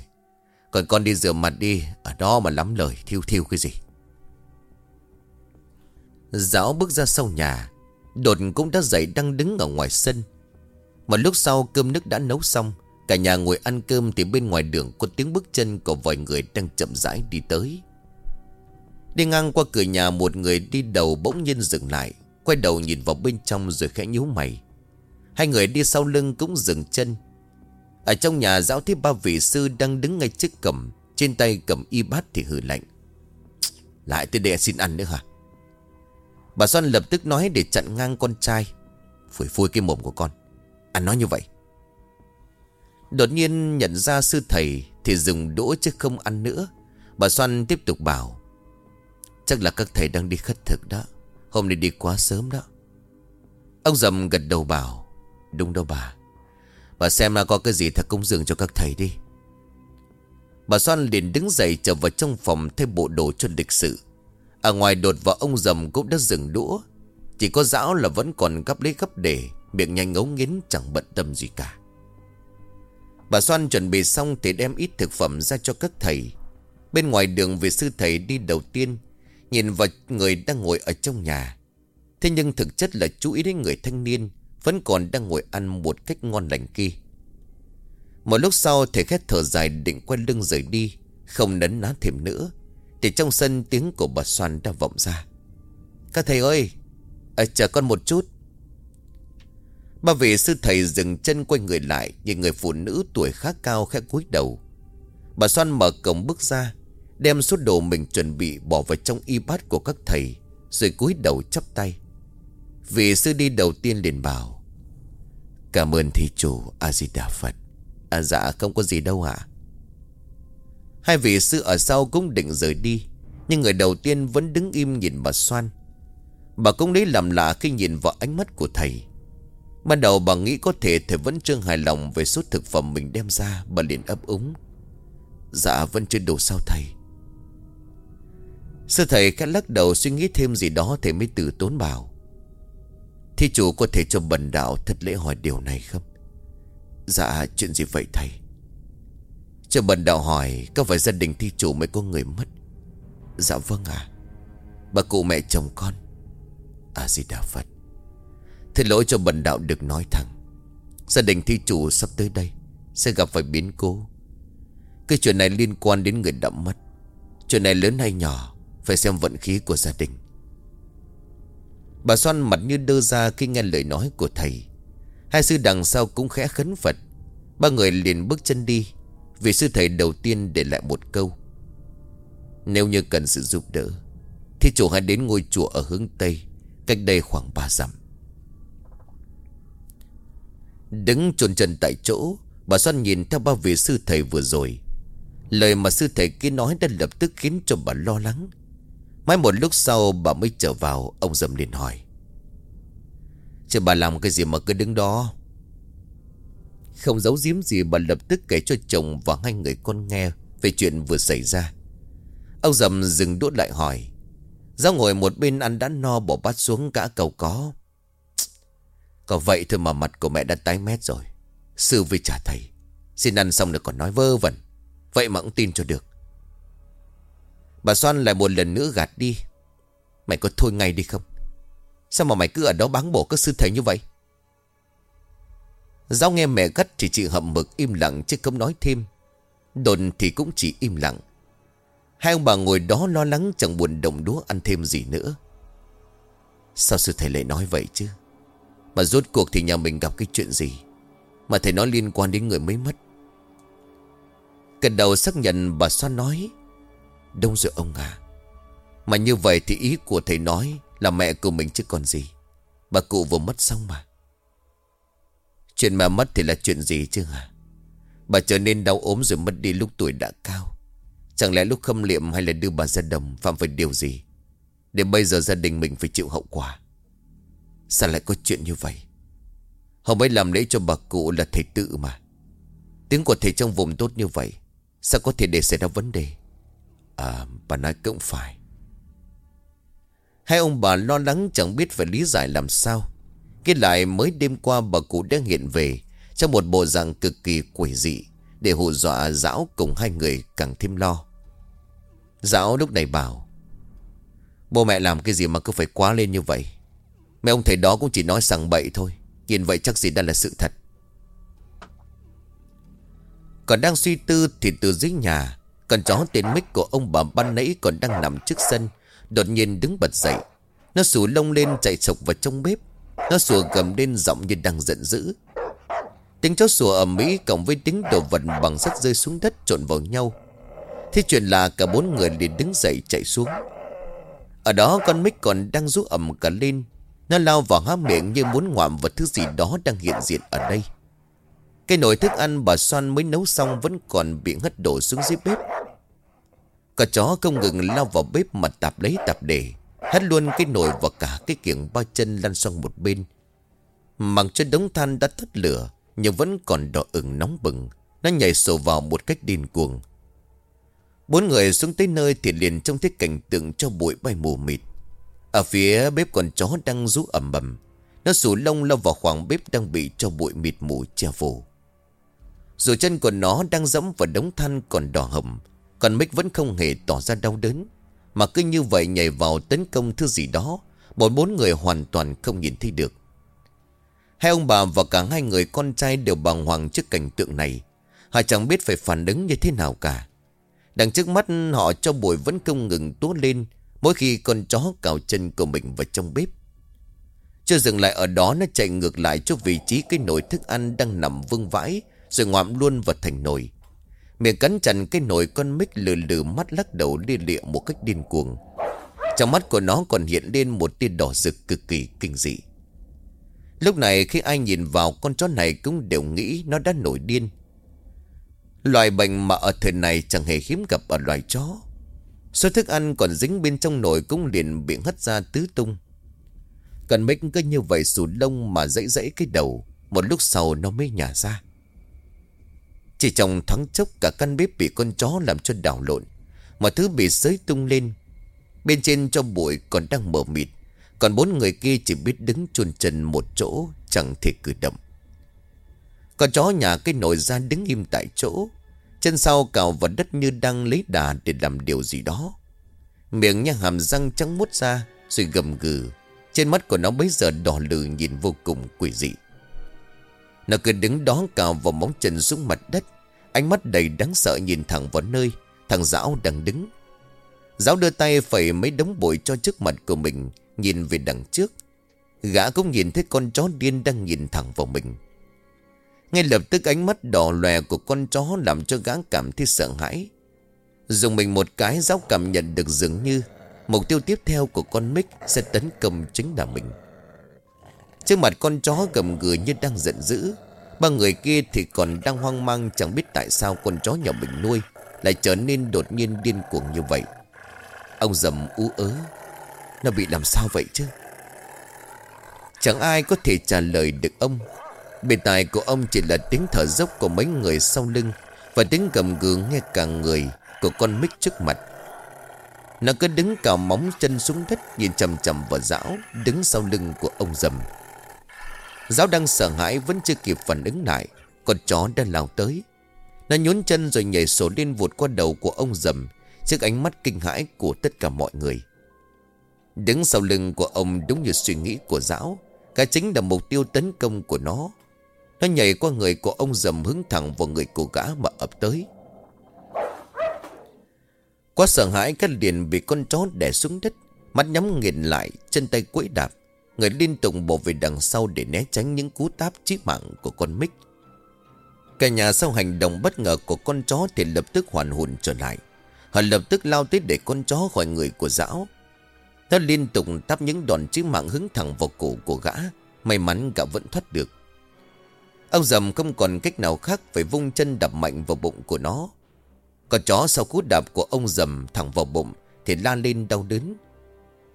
Còn con đi rửa mặt đi, Ở đó mà lắm lời, thiêu thiêu cái gì. Giáo bước ra sau nhà, Đột cũng đã dậy đang đứng ở ngoài sân. Một lúc sau cơm nước đã nấu xong Cả nhà ngồi ăn cơm thì bên ngoài đường có tiếng bước chân của vài người đang chậm rãi đi tới. Đi ngang qua cửa nhà một người đi đầu bỗng nhiên dừng lại, quay đầu nhìn vào bên trong rồi khẽ nhíu mày. Hai người đi sau lưng cũng dừng chân. Ở trong nhà giáo thiếp ba vị sư đang đứng ngay trước cầm, trên tay cầm y bát thì hừ lạnh. Lại tới đây xin ăn nữa hả? Bà Xoan lập tức nói để chặn ngang con trai. Phủi phui cái mồm của con. Ăn nói như vậy Đột nhiên nhận ra sư thầy Thì dùng đũa chứ không ăn nữa. Bà Xoan tiếp tục bảo, Chắc là các thầy đang đi khất thực đó. Hôm nay đi quá sớm đó. Ông dầm gật đầu bảo, Đúng đâu bà. Bà xem là có cái gì thật công dường cho các thầy đi. Bà Xoan liền đứng dậy trở vào trong phòng Thêm bộ đồ cho lịch sự. Ở ngoài đột vào ông dầm cũng đã dừng đũa Chỉ có dão là vẫn còn gấp lấy gấp để, Miệng nhanh ngấu nghiến chẳng bận tâm gì cả. Bà Xoan chuẩn bị xong thì đem ít thực phẩm ra cho các thầy. Bên ngoài đường vị sư thầy đi đầu tiên, nhìn vào người đang ngồi ở trong nhà. Thế nhưng thực chất là chú ý đến người thanh niên, vẫn còn đang ngồi ăn một cách ngon lành kia. Một lúc sau thầy khét thở dài định quay lưng rời đi, Không nấn ná thêm nữa Thì trong sân tiếng của bà Soan đã vọng ra Các thầy ơi à, Chờ con một chút Ba vị sư thầy dừng chân quay người lại, Nhìn người phụ nữ tuổi khá cao khẽ cúi đầu. Bà Soan mở cổng bước ra, Đem số đồ mình chuẩn bị bỏ vào trong y bát của các thầy, Rồi cúi đầu chắp tay. Vị sư đi đầu tiên liền bảo, Cảm ơn thí chủ A-di-đà Phật. À dạ không có gì đâu ạ. Hai vị sư ở sau cũng định rời đi, Nhưng người đầu tiên vẫn đứng im nhìn bà Soan Bà cũng lấy làm lạ khi nhìn vào ánh mắt của thầy. Ban đầu bà nghĩ có thể thầy vẫn chưa hài lòng về số thực phẩm mình đem ra, Bà liền ấp úng. Dạ vẫn chưa đủ sao thầy? Sư thầy khẽ lắc đầu suy nghĩ thêm gì đó Thầy mới từ tốn bảo. Thi chủ có thể cho bần đạo thật lễ hỏi điều này không? Dạ chuyện gì vậy thầy? Cho bần đạo hỏi, Có phải gia đình thi chủ mới có người mất? Dạ vâng ạ. Bà cụ mẹ chồng con. À gì đà Phật. Thế lỗi cho bần đạo được nói thẳng. Gia đình thi chủ sắp tới đây, Sẽ gặp phải biến cố. Cái chuyện này liên quan đến người đã mất Chuyện này lớn hay nhỏ, Phải xem vận khí của gia đình. Bà xoan mặt như đơ ra khi nghe lời nói của thầy. Hai sư đằng sau cũng khẽ khấn Phật. Ba người liền bước chân đi, Vì sư thầy đầu tiên để lại một câu. Nếu như cần sự giúp đỡ Thì chủ hãy đến ngôi chùa ở hướng Tây, Cách đây khoảng ba dặm. Đứng chôn chân tại chỗ, Bà Soan nhìn theo ba vị sư thầy vừa rồi. Lời mà sư thầy kia nói đã lập tức khiến cho bà lo lắng. Mãi một lúc sau, bà mới trở vào, Ông dầm liền hỏi. Chứ bà làm cái gì mà cứ đứng đó? Không giấu giếm gì, bà lập tức kể cho chồng và hai người con nghe Về chuyện vừa xảy ra. Ông dầm dừng đốt lại hỏi. Giáo ngồi một bên ăn đã no bỏ bát xuống cả cầu có. Có vậy thôi mà mặt của mẹ đã tái mét rồi. Sư với trả thầy. Xin ăn xong được còn nói vơ vẩn. Vậy mà cũng tin cho được. Bà Soan lại một lần nữa gạt đi. Mày có thôi ngay đi không? Sao mà mày cứ ở đó báng bổ các sư thầy như vậy? Giáo nghe mẹ gắt thì chị hậm mực im lặng chứ không nói thêm. Đồn thì cũng chỉ im lặng. Hai ông bà ngồi đó lo lắng chẳng buồn đồng đũa ăn thêm gì nữa. Sao sư thầy lại nói vậy chứ? Mà rốt cuộc thì nhà mình gặp cái chuyện gì? Mà thầy nói liên quan đến người mới mất. Cần đầu xác nhận bà Soan nói Đông rồi ông à? Mà như vậy thì ý của thầy nói Là mẹ của mình chứ còn gì. Bà cụ vừa mất xong mà. Chuyện mà mất thì là chuyện gì chứ hả? Bà trở nên đau ốm rồi mất đi lúc tuổi đã cao. Chẳng lẽ lúc khâm liệm hay là đưa bà ra đồng Phạm phải điều gì? Để bây giờ gia đình mình phải chịu hậu quả. Sao lại có chuyện như vậy? Hôm ấy làm lễ cho bà cụ là thầy tự mà. Tiếng của thầy trong vùng tốt như vậy, Sao có thể để xảy ra vấn đề? À bà nói cũng phải. Hai ông bà lo lắng chẳng biết phải lý giải làm sao. Cái lại mới đêm qua bà cụ đã hiện về, Trong một bộ dạng cực kỳ quỷ dị, Để hù dọa dão cùng hai người càng thêm lo. Dão lúc này bảo, Bố mẹ làm cái gì mà cứ phải quá lên như vậy? Mấy ông thầy đó cũng chỉ nói sằng bậy thôi. Nhìn vậy chắc gì đã là sự thật. Còn đang suy tư thì từ dưới nhà, Con chó tên mít của ông bà ban nãy còn đang nằm trước sân, Đột nhiên đứng bật dậy. Nó sủa lông lên chạy sộc vào trong bếp. Nó sủa gầm lên giọng như đang giận dữ. Tiếng chó sủa ở Mỹ cộng với tiếng đồ vật bằng sắt rơi xuống đất trộn vào nhau. Thế chuyện là cả bốn người liền đứng dậy chạy xuống. Ở đó con mít còn đang rú ẩm cả lên. Nó lao vào há miệng như muốn ngoạm vào thứ gì đó đang hiện diện ở đây. Cái nồi thức ăn bà Soan mới nấu xong vẫn còn bị hất đổ xuống dưới bếp. Cả chó không ngừng lao vào bếp mà tạp lấy tạp để. Hất luôn cái nồi và cả cái kiềng ba chân lăn sang một bên. Mặc cho đống than đã tắt lửa, Nhưng vẫn còn đỏ ửng nóng bừng. Nó nhảy sổ vào một cách điên cuồng. Bốn người xuống tới nơi thì liền trông thấy cảnh tượng cho bụi bay mù mịt. Ở phía bếp còn chó đang rú ẩm bầm. Nó sủ lông lao vào khoảng bếp đang bị cho bụi mịt mù che phủ. Dù chân của nó đang dẫm vào đống than còn đỏ hầm. Còn Mick vẫn không hề tỏ ra đau đớn. Mà cứ như vậy nhảy vào tấn công thứ gì đó. Bọn bốn người hoàn toàn không nhìn thấy được. Hai ông bà và cả hai người con trai đều bàng hoàng trước cảnh tượng này. Họ chẳng biết phải phản ứng như thế nào cả. Đằng trước mắt, họ cho bụi vẫn không ngừng túa lên Mỗi khi con chó cào chân của mình vào trong bếp, Chưa dừng lại ở đó, Nó chạy ngược lại cho vị trí cái nồi thức ăn Đang nằm vương vãi, Rồi ngoạm luôn vào thành nồi. Miệng cắn chặt cái nồi con mít lừ lừ mắt lắc đầu lia lịa một cách điên cuồng. Trong mắt của nó còn hiện lên một tia đỏ rực cực kỳ kinh dị. Lúc này khi ai nhìn vào, con chó này cũng đều nghĩ nó đã nổi điên. Loài bệnh mà ở thời này chẳng hề hiếm gặp ở loài chó. Số thức ăn còn dính bên trong nồi cũng liền bị hất ra tứ tung. Cần mấy cứ như vậy sù lông mà dãy dãy cái đầu, Một lúc sau nó mới nhả ra. Chỉ trong thoáng chốc, cả căn bếp bị con chó làm cho đảo lộn. Mọi thứ bị xới tung lên. Bên trên trong bụi còn đang mờ mịt. Còn bốn người kia chỉ biết đứng chuồn chân một chỗ, Chẳng thể cử động. Con chó nhà cái nồi ra đứng im tại chỗ. Chân sau cào vào đất như đang lấy đà để làm điều gì đó. Miệng nha hàm răng trắng mút ra, Rồi gầm gừ. Trên mắt của nó bấy giờ đỏ lừ nhìn vô cùng quỷ dị. Nó cứ đứng đó cào vào móng chân xuống mặt đất. Ánh mắt đầy đáng sợ nhìn thẳng vào nơi, Thằng Giáo đang đứng. Giáo đưa tay phẩy mấy đống bụi cho trước mặt của mình, Nhìn về đằng trước. Gã cũng nhìn thấy con chó điên đang nhìn thẳng vào mình ngay lập tức ánh mắt đỏ lòe của con chó làm cho gã cảm thấy sợ hãi. Dùng mình một cái, giáo cảm nhận được dường như mục tiêu tiếp theo của con mic sẽ tấn công chính là mình. Trước mặt con chó gầm gừ như đang giận dữ. Ba người kia thì còn đang hoang mang chẳng biết tại sao con chó nhà mình nuôi lại trở nên đột nhiên điên cuồng như vậy. Ông dầm ú ớ. Nó bị làm sao vậy chứ? Chẳng ai có thể trả lời được ông Bên tai của ông chỉ là tiếng thở dốc của mấy người sau lưng Và tiếng gầm gừ nghe cả người của con mít trước mặt. Nó cứ đứng cào móng chân xuống đất, Nhìn chầm chầm vào dão Đứng sau lưng của ông dầm. Giáo đang sợ hãi vẫn chưa kịp phản ứng lại, Con chó đã lao tới. Nó nhún chân rồi nhảy sổ lên vụt qua đầu của ông dầm, Trước ánh mắt kinh hãi của tất cả mọi người. Đứng sau lưng của ông đúng như suy nghĩ của giáo Cả chính là mục tiêu tấn công của nó nó nhảy qua người của ông dầm hứng thẳng vào người của gã mà ập tới. Quá sợ hãi các liền bị con chó đè xuống đất. Mắt nhắm nghiền lại, chân tay quẫy đạp. Người liên tục bỏ về đằng sau để né tránh những cú táp chí mạng của con mít. Cả nhà sau hành động bất ngờ của con chó thì lập tức hoàn hồn trở lại. Họ lập tức lao tới để con chó khỏi người của dão. Nó liên tục táp những đòn chí mạng hứng thẳng vào cổ của gã. May mắn gã vẫn thoát được. Ông dầm không còn cách nào khác Phải vung chân đập mạnh vào bụng của nó. Con chó sau cú đạp của ông dầm thẳng vào bụng Thì la lên đau đớn.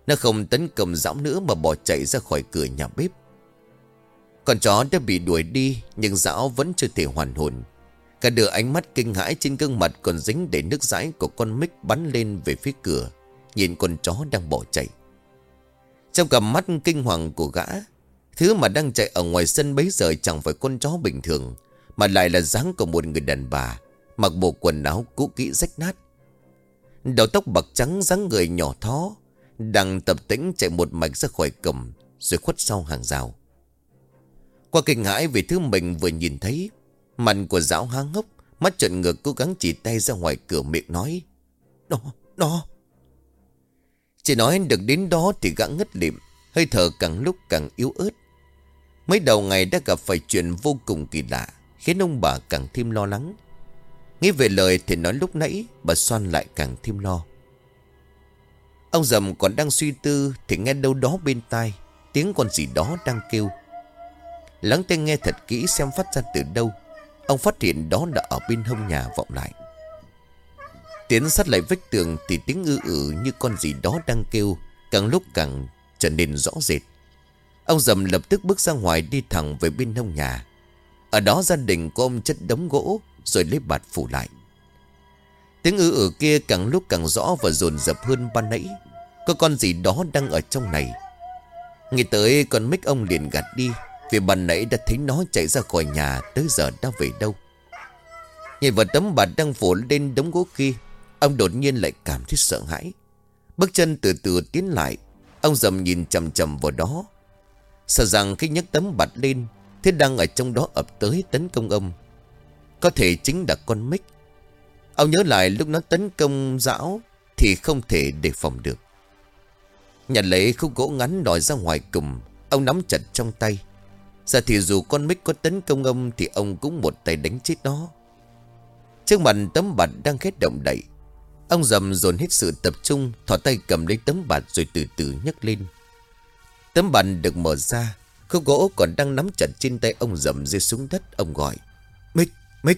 Nó không tấn công dõng nữa Mà bỏ chạy ra khỏi cửa nhà bếp. Con chó đã bị đuổi đi Nhưng dão vẫn chưa thể hoàn hồn. Cả đưa ánh mắt kinh hãi trên gương mặt Còn dính để nước dãi của con mic bắn lên về phía cửa, Nhìn con chó đang bỏ chạy. Trong cặp mắt kinh hoàng của gã Thứ mà đang chạy ở ngoài sân bấy giờ chẳng phải con chó bình thường, Mà lại là dáng của một người đàn bà, Mặc bộ quần áo cũ kỹ rách nát. Đầu tóc bạc trắng dáng người nhỏ thó, Đang tập tĩnh chạy một mạch ra khỏi cầm Rồi khuất sau hàng rào. Qua kinh hãi về thứ mình vừa nhìn thấy, Mặt của giáo háng hốc Mắt trợn ngược cố gắng chỉ tay ra ngoài cửa miệng nói, đó đó. Chỉ nói được đến đó thì gã ngất lịm, Hơi thở càng lúc càng yếu ớt. Mấy đầu ngày đã gặp phải chuyện vô cùng kỳ lạ, Khiến ông bà càng thêm lo lắng. Nghĩ về lời thì nói lúc nãy, Bà xoan lại càng thêm lo. Ông dầm còn đang suy tư Thì nghe đâu đó bên tai, Tiếng con gì đó đang kêu. Lắng tai nghe thật kỹ xem phát ra từ đâu, Ông phát hiện đó là ở bên hông nhà vọng lại. Tiến sát lại vách tường Thì tiếng ư ử như con gì đó đang kêu, Càng lúc càng trở nên rõ rệt. Ông dầm lập tức bước ra ngoài đi thẳng về bên nông nhà. Ở đó gia đình của ông chất đống gỗ, rồi lấy bạt phủ lại. Tiếng ư ở kia càng lúc càng rõ và dồn dập hơn ban nãy. Có con gì đó đang ở trong này. Nghĩ tới con mít ông liền gạt đi, vì ban nãy đã thấy nó chạy ra khỏi nhà, tới giờ đã về đâu. Nhìn vào tấm bạt đang phủ lên đống gỗ kia, Ông đột nhiên lại cảm thấy sợ hãi Bước chân từ từ tiến lại, Ông dầm nhìn chầm chầm vào đó Sợ rằng khi nhấc tấm bạt lên, Thế đang ở trong đó ập tới tấn công ông. Có thể chính là con mic Ông nhớ lại lúc nó tấn công dão Thì không thể đề phòng được. Nhặt lấy khúc gỗ ngắn đòi ra ngoài cùng, Ông nắm chặt trong tay. Giờ thì dù con mít có tấn công ông Thì ông cũng một tay đánh chết nó. Trước mặt tấm bạt đang khét động đậy, Ông dầm dồn hết sự tập trung Thỏ tay cầm lấy tấm bạt rồi từ từ nhấc lên. Tấm bàn được mở ra Khúc gỗ còn đang nắm chặt trên tay ông dầm rơi xuống đất Ông gọi Mít, mít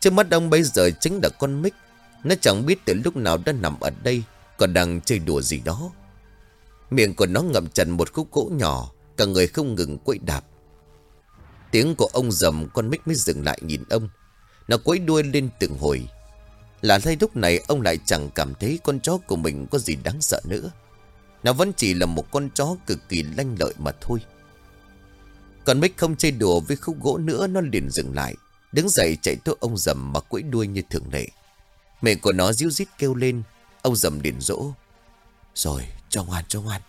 Trước mắt ông bây giờ chính là con mít Nó chẳng biết từ lúc nào đã nằm ở đây Còn đang chơi đùa gì đó. Miệng của nó ngậm chặt một khúc gỗ nhỏ Cả người không ngừng quậy đạp. Tiếng của ông dầm con mít mới dừng lại nhìn ông. Nó quấy đuôi lên từng hồi. Là thay lúc này ông lại chẳng cảm thấy con chó của mình có gì đáng sợ nữa. Nó vẫn chỉ là một con chó cực kỳ lanh lợi mà thôi. Con mít không chơi đùa với khúc gỗ nữa, Nó liền dừng lại, Đứng dậy chạy tới ông dầm mà quẫy đuôi như thường lệ. Mẹ của nó díu dít kêu lên, Ông dầm liền dỗ Rồi, cho ngoan cho ngoan.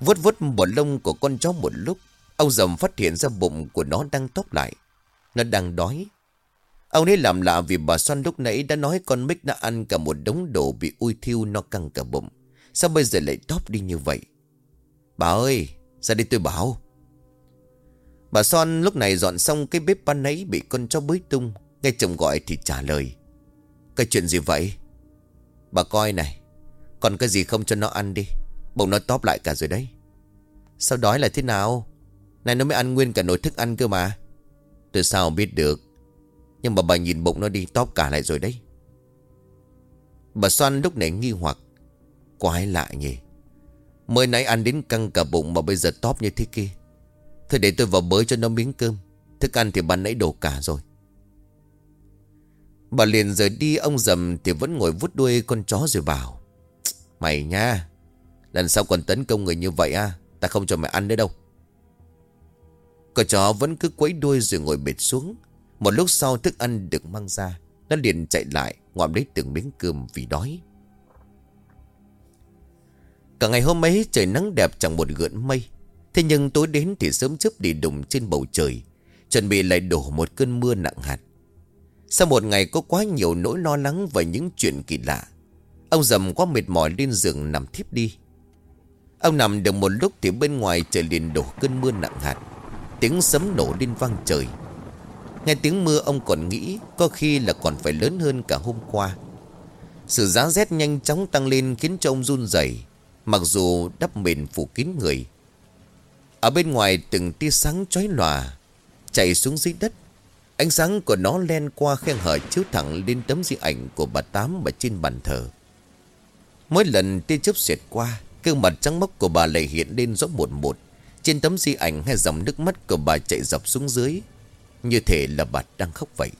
Vuốt vuốt bộ lông của con chó một lúc, Ông dầm phát hiện ra bụng của nó đang tóc lại. Nó đang đói. Ông ấy làm lạ vì bà Xoan lúc nãy đã nói con Mích đã ăn cả một đống đồ bị ui thiêu, nó căng cả bụng. Sao bây giờ lại tóp đi như vậy? Bà ơi, Ra đi tôi bảo. Bà Son lúc này dọn xong cái bếp ban nấy bị con chó bới tung. Nghe chồng gọi thì trả lời. Cái chuyện gì vậy? Bà coi này, Còn cái gì không cho nó ăn đi? Bụng nó tóp lại cả rồi đấy. Sao đói là thế nào? Này nó mới ăn nguyên cả nồi thức ăn cơ mà. Tôi sao biết được. Nhưng mà bà nhìn bụng nó đi tóp cả lại rồi đấy. Bà Soan lúc này nghi hoặc. Quái lạ nhỉ? Mới nãy ăn đến căng cả bụng mà bây giờ tóp như thế kia. Thôi để tôi vào bới cho nó miếng cơm. Thức ăn thì ban nãy đổ cả rồi. Bà liền rời đi, Ông dầm thì vẫn ngồi vút đuôi con chó rồi bảo Mày nha, Lần sau còn tấn công người như vậy à Ta không cho mày ăn nữa đâu. Con chó vẫn cứ quấy đuôi rồi ngồi bệt xuống. Một lúc sau thức ăn được mang ra, Nó liền chạy lại, Ngoạm lấy từng miếng cơm vì đói. Cả ngày hôm ấy trời nắng đẹp chẳng một gợn mây. Thế nhưng tối đến thì sớm chớp đi đùng trên bầu trời, Chuẩn bị lại đổ một cơn mưa nặng hạt. Sau một ngày có quá nhiều nỗi lo lắng và những chuyện kỳ lạ, Ông dầm quá mệt mỏi lên giường nằm thiếp đi. Ông nằm được một lúc thì bên ngoài trời liền đổ cơn mưa nặng hạt, Tiếng sấm nổ lên vang trời. Nghe tiếng mưa, ông còn nghĩ Có khi là còn phải lớn hơn cả hôm qua. Sự giá rét nhanh chóng tăng lên khiến cho ông run rẩy. Mặc dù đắp mền phủ kín người, Ở bên ngoài từng tia sáng chói lòa Chạy xuống dưới đất. Ánh sáng của nó len qua khe hở chiếu thẳng lên tấm di ảnh của bà Tám ở trên bàn thờ. Mỗi lần tia chớp xẹt qua, Gương mặt trắng mốc của bà lại hiện lên rõ một một. Trên tấm di ảnh hay dòng nước mắt của bà chạy dọc xuống dưới, Như thể là bà đang khóc vậy.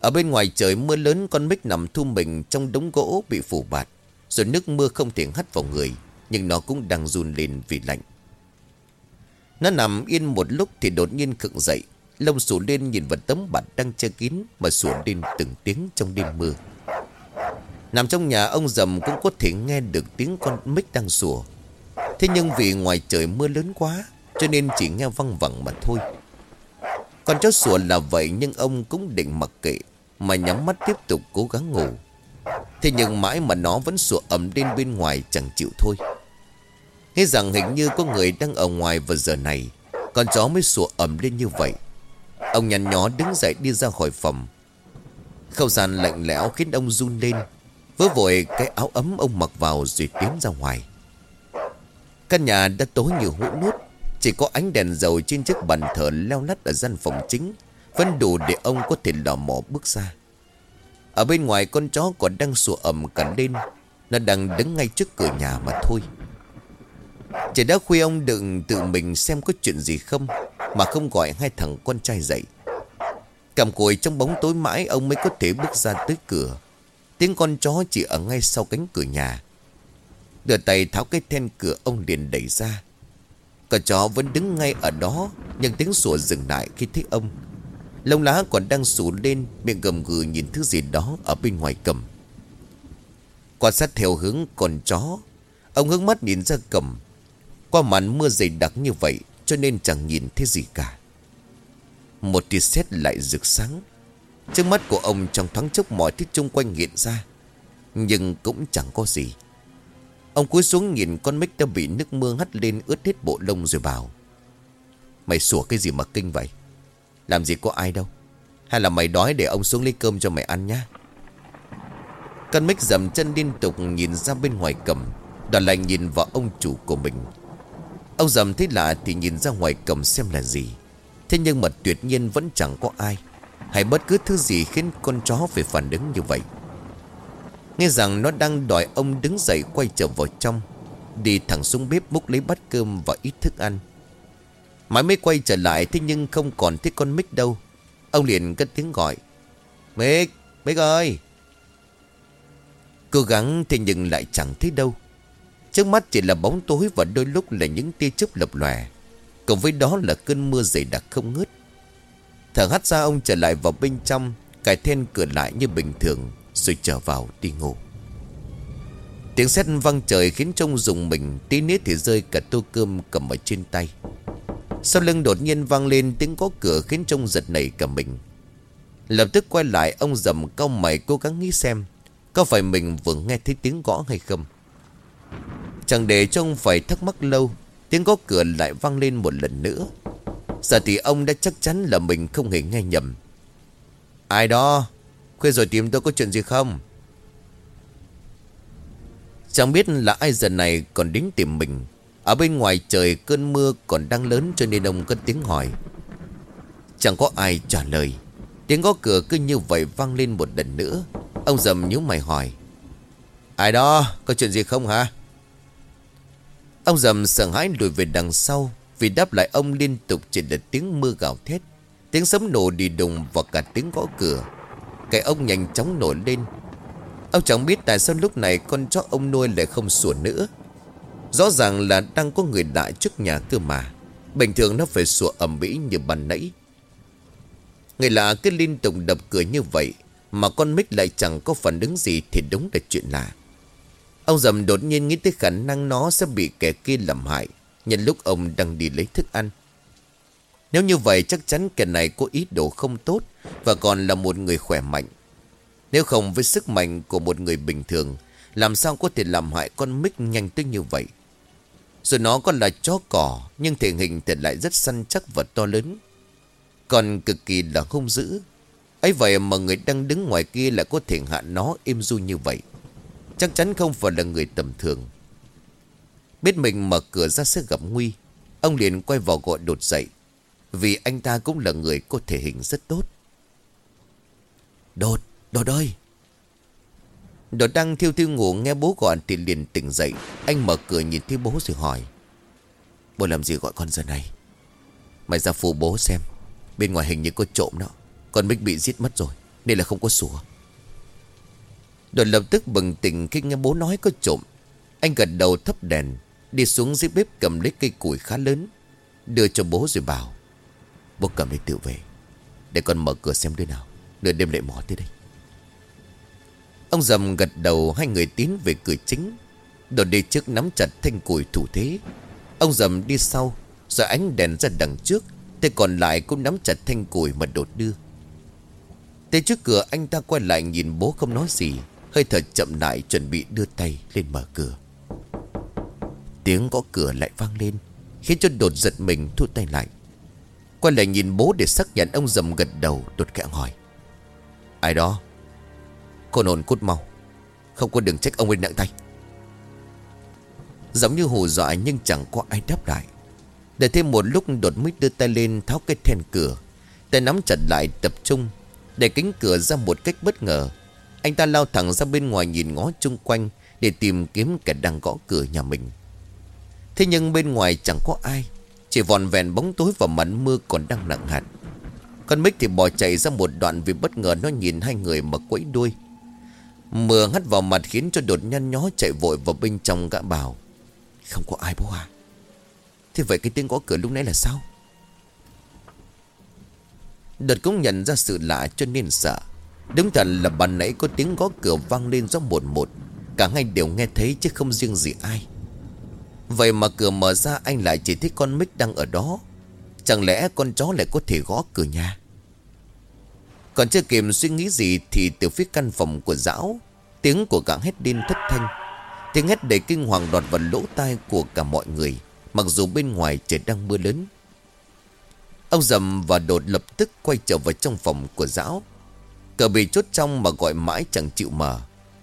Ở bên ngoài trời mưa lớn, con mít nằm thu mình trong đống gỗ bị phủ bạt. Rồi nước mưa không thể hắt vào người, Nhưng nó cũng đang run lên vì lạnh. Nó nằm yên một lúc thì đột nhiên khựng dậy, Lông sủ lên nhìn vào tấm bạt đang che kín Mà sủa lên từng tiếng trong đêm mưa. Nằm trong nhà, ông dầm cũng có thể nghe được tiếng con mít đang sủa. Thế nhưng vì ngoài trời mưa lớn quá, Cho nên chỉ nghe văng vẳng mà thôi. Con chó sủa là vậy, nhưng ông cũng định mặc kệ, Mà nhắm mắt tiếp tục cố gắng ngủ. Thế nhưng mãi mà nó vẫn sủa ẩm lên bên ngoài chẳng chịu thôi. Nghe rằng hình như có người đang ở ngoài vào giờ này, Con chó mới sủa ẩm lên như vậy. Ông nhăn nhó đứng dậy đi ra khỏi phòng. Không gian lạnh lẽo khiến ông run lên, Vớ vội cái áo ấm ông mặc vào rồi tiến ra ngoài. Căn nhà đã tối như hũ nút Chỉ có ánh đèn dầu trên chiếc bàn thờ leo lắt ở gian phòng chính, Vẫn đủ để ông có thể lò mò bước ra. Ở bên ngoài con chó còn đang sủa ẩm cả lên Nó đang đứng ngay trước cửa nhà mà thôi. Trời đã khuya, ông đừng tự mình xem có chuyện gì không, Mà không gọi hai thằng con trai dậy. Cầm cùi trong bóng tối mãi, ông mới có thể bước ra tới cửa. Tiếng con chó chỉ ở ngay sau cánh cửa nhà. Đưa tay tháo cái then cửa, ông liền đẩy ra. Con chó vẫn đứng ngay ở đó, Nhưng tiếng sủa dừng lại khi thấy ông. Lông lá còn đang sủ lên, Miệng gầm gừ nhìn thứ gì đó Ở bên ngoài cầm. Quan sát theo hướng con chó, Ông hướng mắt nhìn ra cầm. Qua màn mưa dày đặc như vậy, Cho nên chẳng nhìn thấy gì cả. Một tia sét lại rực sáng. Trước mắt của ông trong thoáng chốc mọi thứ chung quanh hiện ra, Nhưng cũng chẳng có gì. Ông cúi xuống nhìn con mít đã bị nước mưa hắt lên ướt hết bộ lông rồi bảo, Mày sủa cái gì mà kinh vậy? Làm gì có ai đâu. Hay là mày đói để ông xuống lấy cơm cho mày ăn nhá. Con mít dầm chân liên tục nhìn ra bên ngoài cầm. Đoàn lại nhìn vào ông chủ của mình. Ông dầm thấy lạ thì nhìn ra ngoài cầm xem là gì. Thế nhưng mà tuyệt nhiên vẫn chẳng có ai. Hay bất cứ thứ gì khiến con chó phải phản ứng như vậy. Nghe rằng nó đang đòi ông đứng dậy quay trở vào trong. Đi thẳng xuống bếp múc lấy bát cơm và ít thức ăn. Mãi mới quay trở lại Thế nhưng không còn thấy con Mick đâu. Ông liền cất tiếng gọi. Mick, Mick ơi! Cố gắng thế nhưng lại chẳng thấy đâu. Trước mắt chỉ là bóng tối Và đôi lúc là những tia chớp lập lòe. Cộng với đó là cơn mưa dày đặc không ngớt. Thở hắt ra ông trở lại vào bên trong Cài then cửa lại như bình thường Rồi trở vào đi ngủ. Tiếng sét vang trời khiến trông dùng mình Tí nít thì rơi cả tô cơm cầm ở trên tay. Sau lưng đột nhiên vang lên tiếng có cửa khiến trông giật nảy cả mình. Lập tức quay lại, ông dầm cau mày cố gắng nghĩ xem Có phải mình vừa nghe thấy tiếng gõ hay không. Chẳng để trông phải thắc mắc lâu, Tiếng gõ cửa lại vang lên một lần nữa. Giờ thì ông đã chắc chắn là mình không hề nghe nhầm. Ai đó? Khuya rồi tìm tôi có chuyện gì không? Chẳng biết là ai giờ này còn đến tìm mình. Ở bên ngoài trời cơn mưa còn đang lớn cho nên ông cất tiếng hỏi. Chẳng có ai trả lời. Tiếng gõ cửa cứ như vậy vang lên một lần nữa. Ông dầm nhíu mày hỏi. Ai đó, có chuyện gì không hả? Ông dầm sợ hãi lùi về đằng sau Vì đáp lại ông liên tục chỉ là tiếng mưa gào thét, Tiếng sấm nổ đi đùng và cả tiếng gõ cửa. Cái ông nhanh chóng nổi lên. Ông chẳng biết tại sao lúc này con chó ông nuôi lại không sủa nữa. Rõ ràng là đang có người đại trước nhà cơ mà. Bình thường nó phải sủa ẩm bĩ như bàn nãy. Người lạ cứ liên tục đập cửa như vậy, Mà con mít lại chẳng có phản ứng gì Thì đúng là chuyện lạ. Ông dầm đột nhiên nghĩ tới khả năng nó sẽ bị kẻ kia làm hại, Nhân lúc ông đang đi lấy thức ăn. Nếu như vậy chắc chắn kẻ này có ý đồ không tốt Và còn là một người khỏe mạnh. Nếu không với sức mạnh của một người bình thường, Làm sao có thể làm hại con mít nhanh tới như vậy? Rồi nó còn là chó cỏ Nhưng thể hình thì lại rất săn chắc và to lớn. Còn cực kỳ là hung dữ. Ấy vậy mà người đang đứng ngoài kia lại có thể hạ nó êm du như vậy. Chắc chắn không phải là người tầm thường. Biết mình mở cửa ra sẽ gặp nguy. Ông liền quay vào gọi đột dậy. Vì anh ta cũng là người có thể hình rất tốt. Đột, đột ơi! Đột đang thiêu thiêu ngủ, nghe bố gọi thì liền tỉnh dậy. Anh mở cửa nhìn thấy bố rồi hỏi. Bố làm gì gọi con giờ này? Mày ra phụ bố xem. Bên ngoài hình như có trộm đó. Con Bích bị giết mất rồi, Nên là không có sủa. Đột lập tức bừng tỉnh khi nghe bố nói có trộm. Anh gật đầu thấp đèn, Đi xuống dưới bếp cầm lấy cây củi khá lớn, Đưa cho bố rồi bảo. Bố cầm lấy tự về Để con mở cửa xem đứa nào, Nửa đêm lại mò tới đây. Ông dầm gật đầu, Hai người tiến về cửa chính. Đột đi trước nắm chặt thanh củi thủ thế. Ông dầm đi sau, Rồi ánh đèn ra đằng trước, thế còn lại cũng nắm chặt thanh củi mà đột đưa. Tới trước cửa, anh ta quay lại nhìn bố không nói gì, Hơi thở chậm lại chuẩn bị đưa tay lên mở cửa. Tiếng gõ cửa lại vang lên, Khiến cho đột giật mình thu tay lại. Quay lại nhìn bố để xác nhận, ông dầm gật đầu đột kẹo hỏi. Ai đó? Con hồn cút mau. Không có đừng trách ông ấy nặng tay. Giống như hù dọa nhưng chẳng có ai đáp lại. Để thêm một lúc đột mới đưa tay lên tháo cái then cửa. Tay nắm chặt lại tập trung. Để cánh cửa ra một cách bất ngờ. Anh ta lao thẳng ra bên ngoài nhìn ngó chung quanh Để tìm kiếm kẻ đang gõ cửa nhà mình. Thế nhưng bên ngoài chẳng có ai. Chỉ vòn vẹn bóng tối và màn mưa còn đang nặng hạt. Con mít thì bỏ chạy ra một đoạn Vì bất ngờ nó nhìn hai người mà quẫy đuôi. Mưa hắt vào mặt khiến cho đột nhăn nhó chạy vội vào bên trong gã bảo, Không có ai bố à? Thế vậy cái tiếng gõ cửa lúc nãy là sao? Đợt cũng nhận ra sự lạ cho nên sợ. Đúng thật là bàn nãy có tiếng gõ cửa vang lên rõ một một, Cả hai đều nghe thấy chứ không riêng gì ai. Vậy mà cửa mở ra, anh lại chỉ thấy con mít đang ở đó. Chẳng lẽ con chó lại có thể gõ cửa nhà? Còn chưa kịp suy nghĩ gì Thì từ phía căn phòng của dão Tiếng của gã hét điên thất thanh. Tiếng hét đầy kinh hoàng đọt vào lỗ tai của cả mọi người, Mặc dù bên ngoài trời đang mưa lớn. Ông dầm và đột lập tức quay trở vào trong phòng của dão Cờ bị chốt trong mà gọi mãi chẳng chịu mở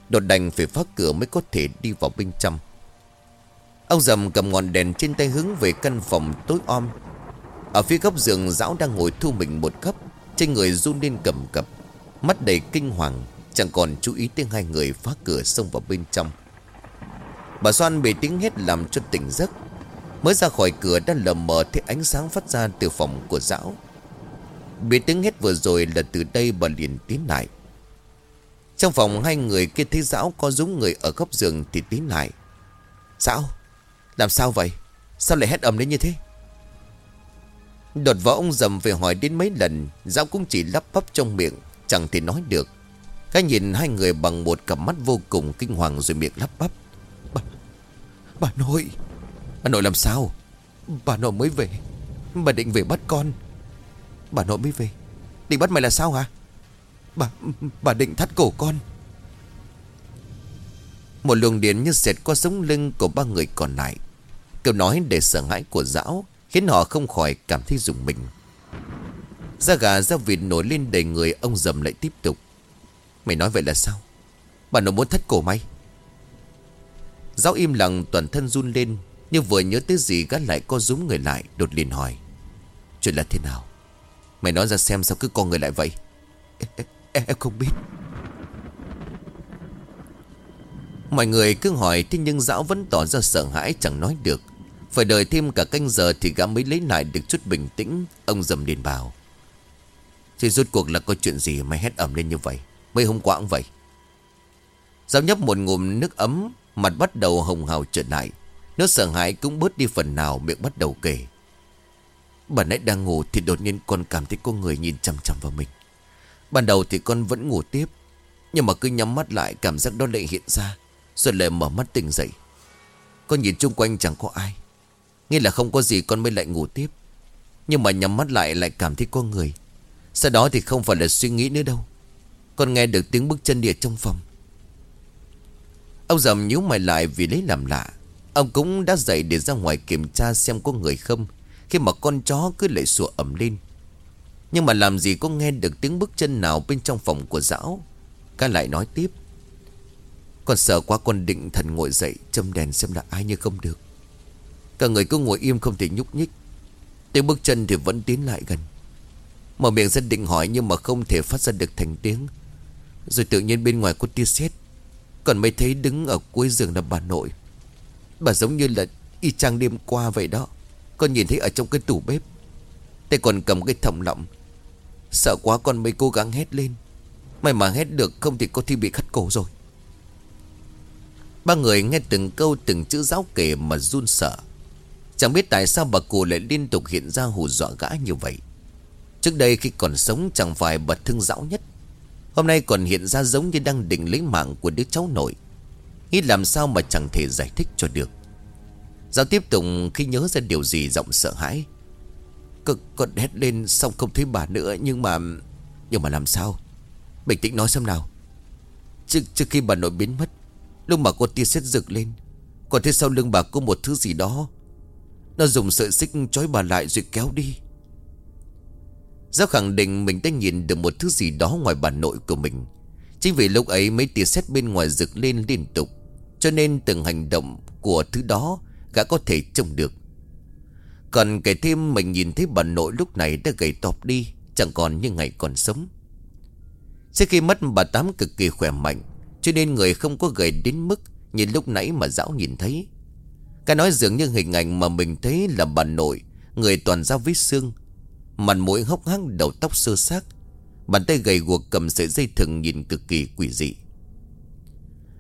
Đột đành phải phá cửa mới có thể đi vào bên trong. Ông dầm cầm ngọn đèn trên tay hướng về căn phòng tối om. Ở phía góc giường dão đang ngồi thu mình một góc, Trên người run lên cầm cập, Mắt đầy kinh hoàng. Chẳng còn chú ý tiếng hai người phá cửa xông vào bên trong. Bà Soan bị tiếng hét làm cho tỉnh giấc. Mới ra khỏi cửa đã lờ mờ thấy ánh sáng phát ra từ phòng của dão Bị tiếng hét vừa rồi là từ đây bà liền tiến lại. Trong phòng hai người kia thấy dão có giống người ở góc giường thì tiến lại. Dão Làm sao vậy? Sao lại hét ầm đến như thế? Đột vào ông dầm về hỏi đến mấy lần Dão cũng chỉ lắp bắp trong miệng, Chẳng thể nói được. Cái nhìn hai người bằng một cặp mắt vô cùng kinh hoàng rồi miệng lắp bắp. Bà, bà nội. Bà nội làm sao? Bà nội mới về. Bà định về bắt con. Bà nội mới về. Định bắt mày là sao hả? Bà bà định thắt cổ con. Một luồng điện như xẹt qua sống lưng của ba người còn lại. Câu nói để sợ hãi của dão Khiến họ không khỏi cảm thấy dùng mình. Da gà da vịt nổi lên đầy người Ông dầm lại tiếp tục. Mày nói vậy là sao? Bà nội muốn thắt cổ mày. Giáo im lặng toàn thân run lên Nhưng vừa nhớ tới gì gã lại co rúm người lại Đột liền hỏi. Chuyện là thế nào? Mày nói ra xem sao cứ con người lại vậy. Em, em không biết. Mọi người cứ hỏi Thế nhưng Dão vẫn tỏ ra sợ hãi chẳng nói được. Phải đợi thêm cả canh giờ Thì gã mới lấy lại được chút bình tĩnh Ông dầm liền bảo. Thì rốt cuộc là có chuyện gì mày hét ẩm lên như vậy? Mấy hôm qua cũng vậy. Giáo nhấp một ngụm nước ấm, Mặt bắt đầu hồng hào trở lại. Nó sợ hãi cũng bớt đi phần nào Miệng bắt đầu kể. Bà nãy đang ngủ thì đột nhiên con cảm thấy có người nhìn chằm chằm vào mình. Ban đầu thì con vẫn ngủ tiếp, Nhưng mà cứ nhắm mắt lại cảm giác đó lại hiện ra, Rồi lại mở mắt tỉnh dậy. Con nhìn chung quanh chẳng có ai Nghĩa là không có gì con mới lại ngủ tiếp. Nhưng mà nhắm mắt lại lại cảm thấy có người. Sau đó thì không phải là suy nghĩ nữa đâu. Con nghe được tiếng bước chân địa trong phòng. Ông dầm nhíu mày lại vì lấy làm lạ. Ông cũng đã dậy để ra ngoài kiểm tra xem có người không, Khi mà con chó cứ lại sủa ẩm lên. Nhưng mà làm gì có nghe được tiếng bước chân nào bên trong phòng của dão Ca lại nói tiếp. Con sợ quá, con định thần ngồi dậy, Châm đèn xem là ai như không được. Cả người cứ ngồi im không thể nhúc nhích. Tiếng bước chân thì vẫn tiến lại gần. Mở miệng ra định hỏi Nhưng mà không thể phát ra được thành tiếng. Rồi tự nhiên bên ngoài có tia sét. Còn mới thấy đứng ở cuối giường là bà nội. Bà giống như là y chang đêm qua vậy đó. Con nhìn thấy ở trong cái tủ bếp. Tay còn cầm cái thòng lọng. Sợ quá con mới cố gắng hét lên. May mà hét được, không thì có thi bị khắt cổ rồi. Ba người nghe từng câu, từng chữ giáo kể mà run sợ. Chẳng biết tại sao bà cụ lại liên tục hiện ra hù dọa gã như vậy. Trước đây khi còn sống, chẳng phải bà thương dão nhất. Hôm nay còn hiện ra giống như đang định lấy mạng của đứa cháu nội. Nghĩ làm sao mà chẳng thể giải thích cho được. Giao tiếp tục khi nhớ ra điều gì giọng sợ hãi. Cực con hét lên xong không thấy bà nữa Nhưng mà Nhưng mà làm sao? Bình tĩnh nói xem nào. Trước, trước khi bà nội biến mất Lúc mà cô tia xét rực lên Còn thấy sau lưng bà có một thứ gì đó. Nó dùng sợi xích trói bà lại rồi kéo đi. Giao khẳng định mình đã nhìn được một thứ gì đó ngoài bà nội của mình. Chính vì lúc ấy mấy tia sét bên ngoài rực lên liên tục, Cho nên từng hành động của thứ đó Gã có thể trông được. Còn kể thêm mình nhìn thấy bà nội lúc này đã gầy tọp đi, Chẳng còn như ngày còn sống. Trước khi mất bà Tám cực kỳ khỏe mạnh, Cho nên người không có gầy đến mức Như lúc nãy mà Dão nhìn thấy. Cái nói dường như hình ảnh mà mình thấy là bà nội, Người toàn ra vết xương Mặt mũi hốc hác, đầu tóc sơ xác. Bàn tay gầy guộc cầm sợi dây thừng nhìn cực kỳ quỷ dị.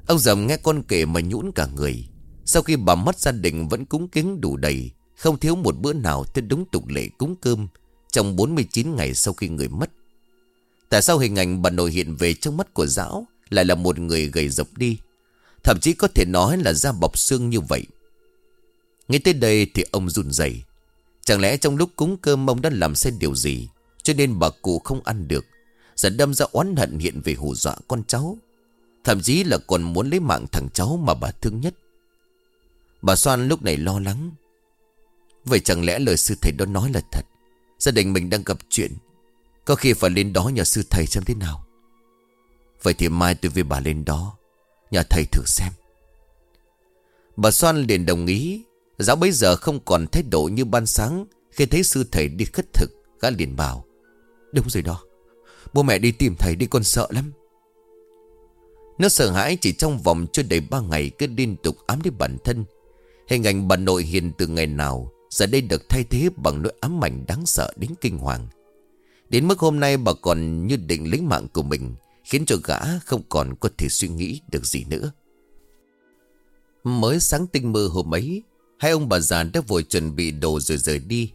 Ông dầm nghe con kể mà nhũn cả người. Sau khi bà mất gia đình vẫn cúng kính đủ đầy, Không thiếu một bữa nào theo đúng tục lệ cúng cơm Trong 49 ngày sau khi người mất. Tại sao hình ảnh bà nội hiện về trong mắt của dão Lại là một người gầy dọc đi? Thậm chí có thể nói là da bọc xương như vậy. Ngay tới đây thì ông run rẩy. Chẳng lẽ trong lúc cúng cơm ông đã làm sai điều gì, Cho nên bà cụ không ăn được Giờ đâm ra oán hận hiện về hù dọa con cháu? Thậm chí là còn muốn lấy mạng thằng cháu mà bà thương nhất. Bà Soan lúc này lo lắng. Vậy chẳng lẽ lời sư thầy đó nói là thật? Gia đình mình đang gặp chuyện. Có khi phải lên đó nhờ sư thầy xem thế nào. Vậy thì mai tôi với bà lên đó Nhà thầy thử xem. Bà Soan liền đồng ý. Giáo bây giờ không còn thái độ như ban sáng, Khi thấy sư thầy đi khất thực, Gã liền bảo Đúng rồi đó Bố mẹ đi tìm thầy đi con sợ lắm. Nó sợ hãi chỉ trong vòng chưa đầy ba ngày Cứ liên tục ám đến bản thân. Hình ảnh bà nội hiền từ ngày nào, Giờ đây được thay thế bằng nỗi ám ảnh đáng sợ đến kinh hoàng. Đến mức hôm nay bà còn như định lấy mạng của mình, Khiến cho gã không còn có thể suy nghĩ được gì nữa. Mới sáng tinh mơ hôm ấy Hai ông bà già đã vội chuẩn bị đồ rồi rời đi,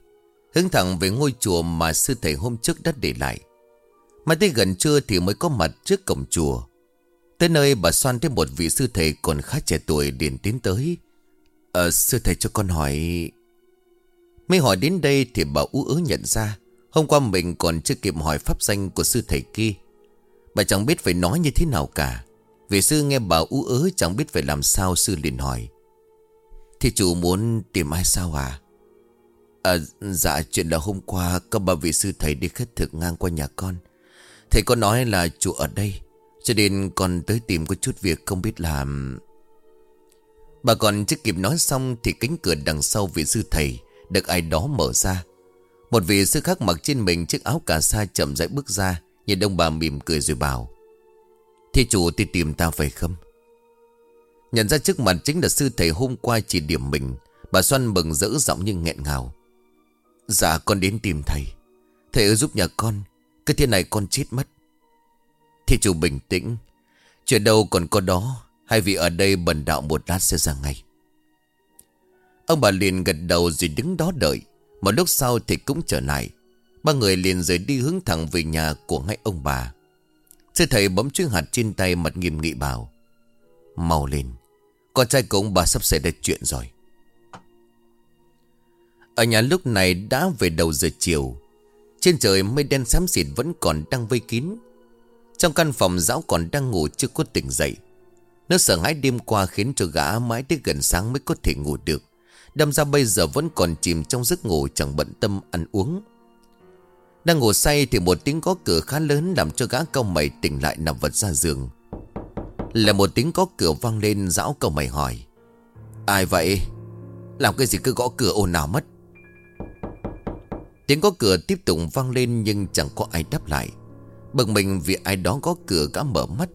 Hướng thẳng về ngôi chùa mà sư thầy hôm trước đã để lại. Mà tới gần trưa thì mới có mặt trước cổng chùa. Tới nơi bà xoan thấy một vị sư thầy còn khá trẻ tuổi liền tiến tới. Ờ sư thầy cho con hỏi Mới hỏi đến đây thì bà ú ớ nhận ra, Hôm qua mình còn chưa kịp hỏi pháp danh của sư thầy kia. Bà chẳng biết phải nói như thế nào cả. Vì sư nghe bà ú ớ chẳng biết phải làm sao sư liền hỏi. Thì chủ muốn tìm ai sao à À dạ chuyện là hôm qua Các bà vị sư thầy đi khất thực ngang qua nhà con. Thầy có nói là chủ ở đây, Cho nên con tới tìm có chút việc không biết làm. Bà còn chưa kịp nói xong Thì cánh cửa đằng sau vị sư thầy Được ai đó mở ra. Một vị sư khác mặc trên mình chiếc áo cà sa chậm rãi bước ra, Nhìn ông bà mỉm cười rồi bảo Thì chủ, thì tìm ta phải không? Nhận ra trước mặt chính là sư thầy hôm qua chỉ điểm mình. Bà Xoan bừng rỡ giọng như nghẹn ngào. Dạ con đến tìm thầy. Thầy ơi, giúp nhà con. Cái thiên này con chết mất. Thì chủ bình tĩnh. Chuyện đâu còn có đó. Hai vị ở đây bần đạo một lát sẽ ra ngay. Ông bà liền gật đầu rồi đứng đó đợi. Một lúc sau thì cũng trở lại. Ba người liền rời đi hướng thẳng về nhà của ngay ông bà. Sư thầy bấm chuyên hạt trên tay mặt nghiêm nghị bảo. Mau lên. Con trai của ông bà sắp xảy ra chuyện rồi. Ở nhà lúc này đã về đầu giờ chiều, Trên trời mây đen xám xịt vẫn còn đang vây kín. Trong căn phòng giáo còn đang ngủ chưa có tỉnh dậy. Nó sợ hãi đêm qua khiến cho gã mãi tới gần sáng mới có thể ngủ được. Đâm ra bây giờ vẫn còn chìm trong giấc ngủ chẳng bận tâm ăn uống. Đang ngủ say thì một tiếng có cửa khá lớn làm cho gã cao mày tỉnh lại nằm vật ra giường. Là một tiếng có cửa vang lên, dão cầu mày hỏi. Ai vậy? Làm cái gì cứ gõ cửa ồn nào mất? Tiếng có cửa tiếp tục vang lên nhưng chẳng có ai đáp lại. Bực mình vì ai đó có cửa gã mở mắt.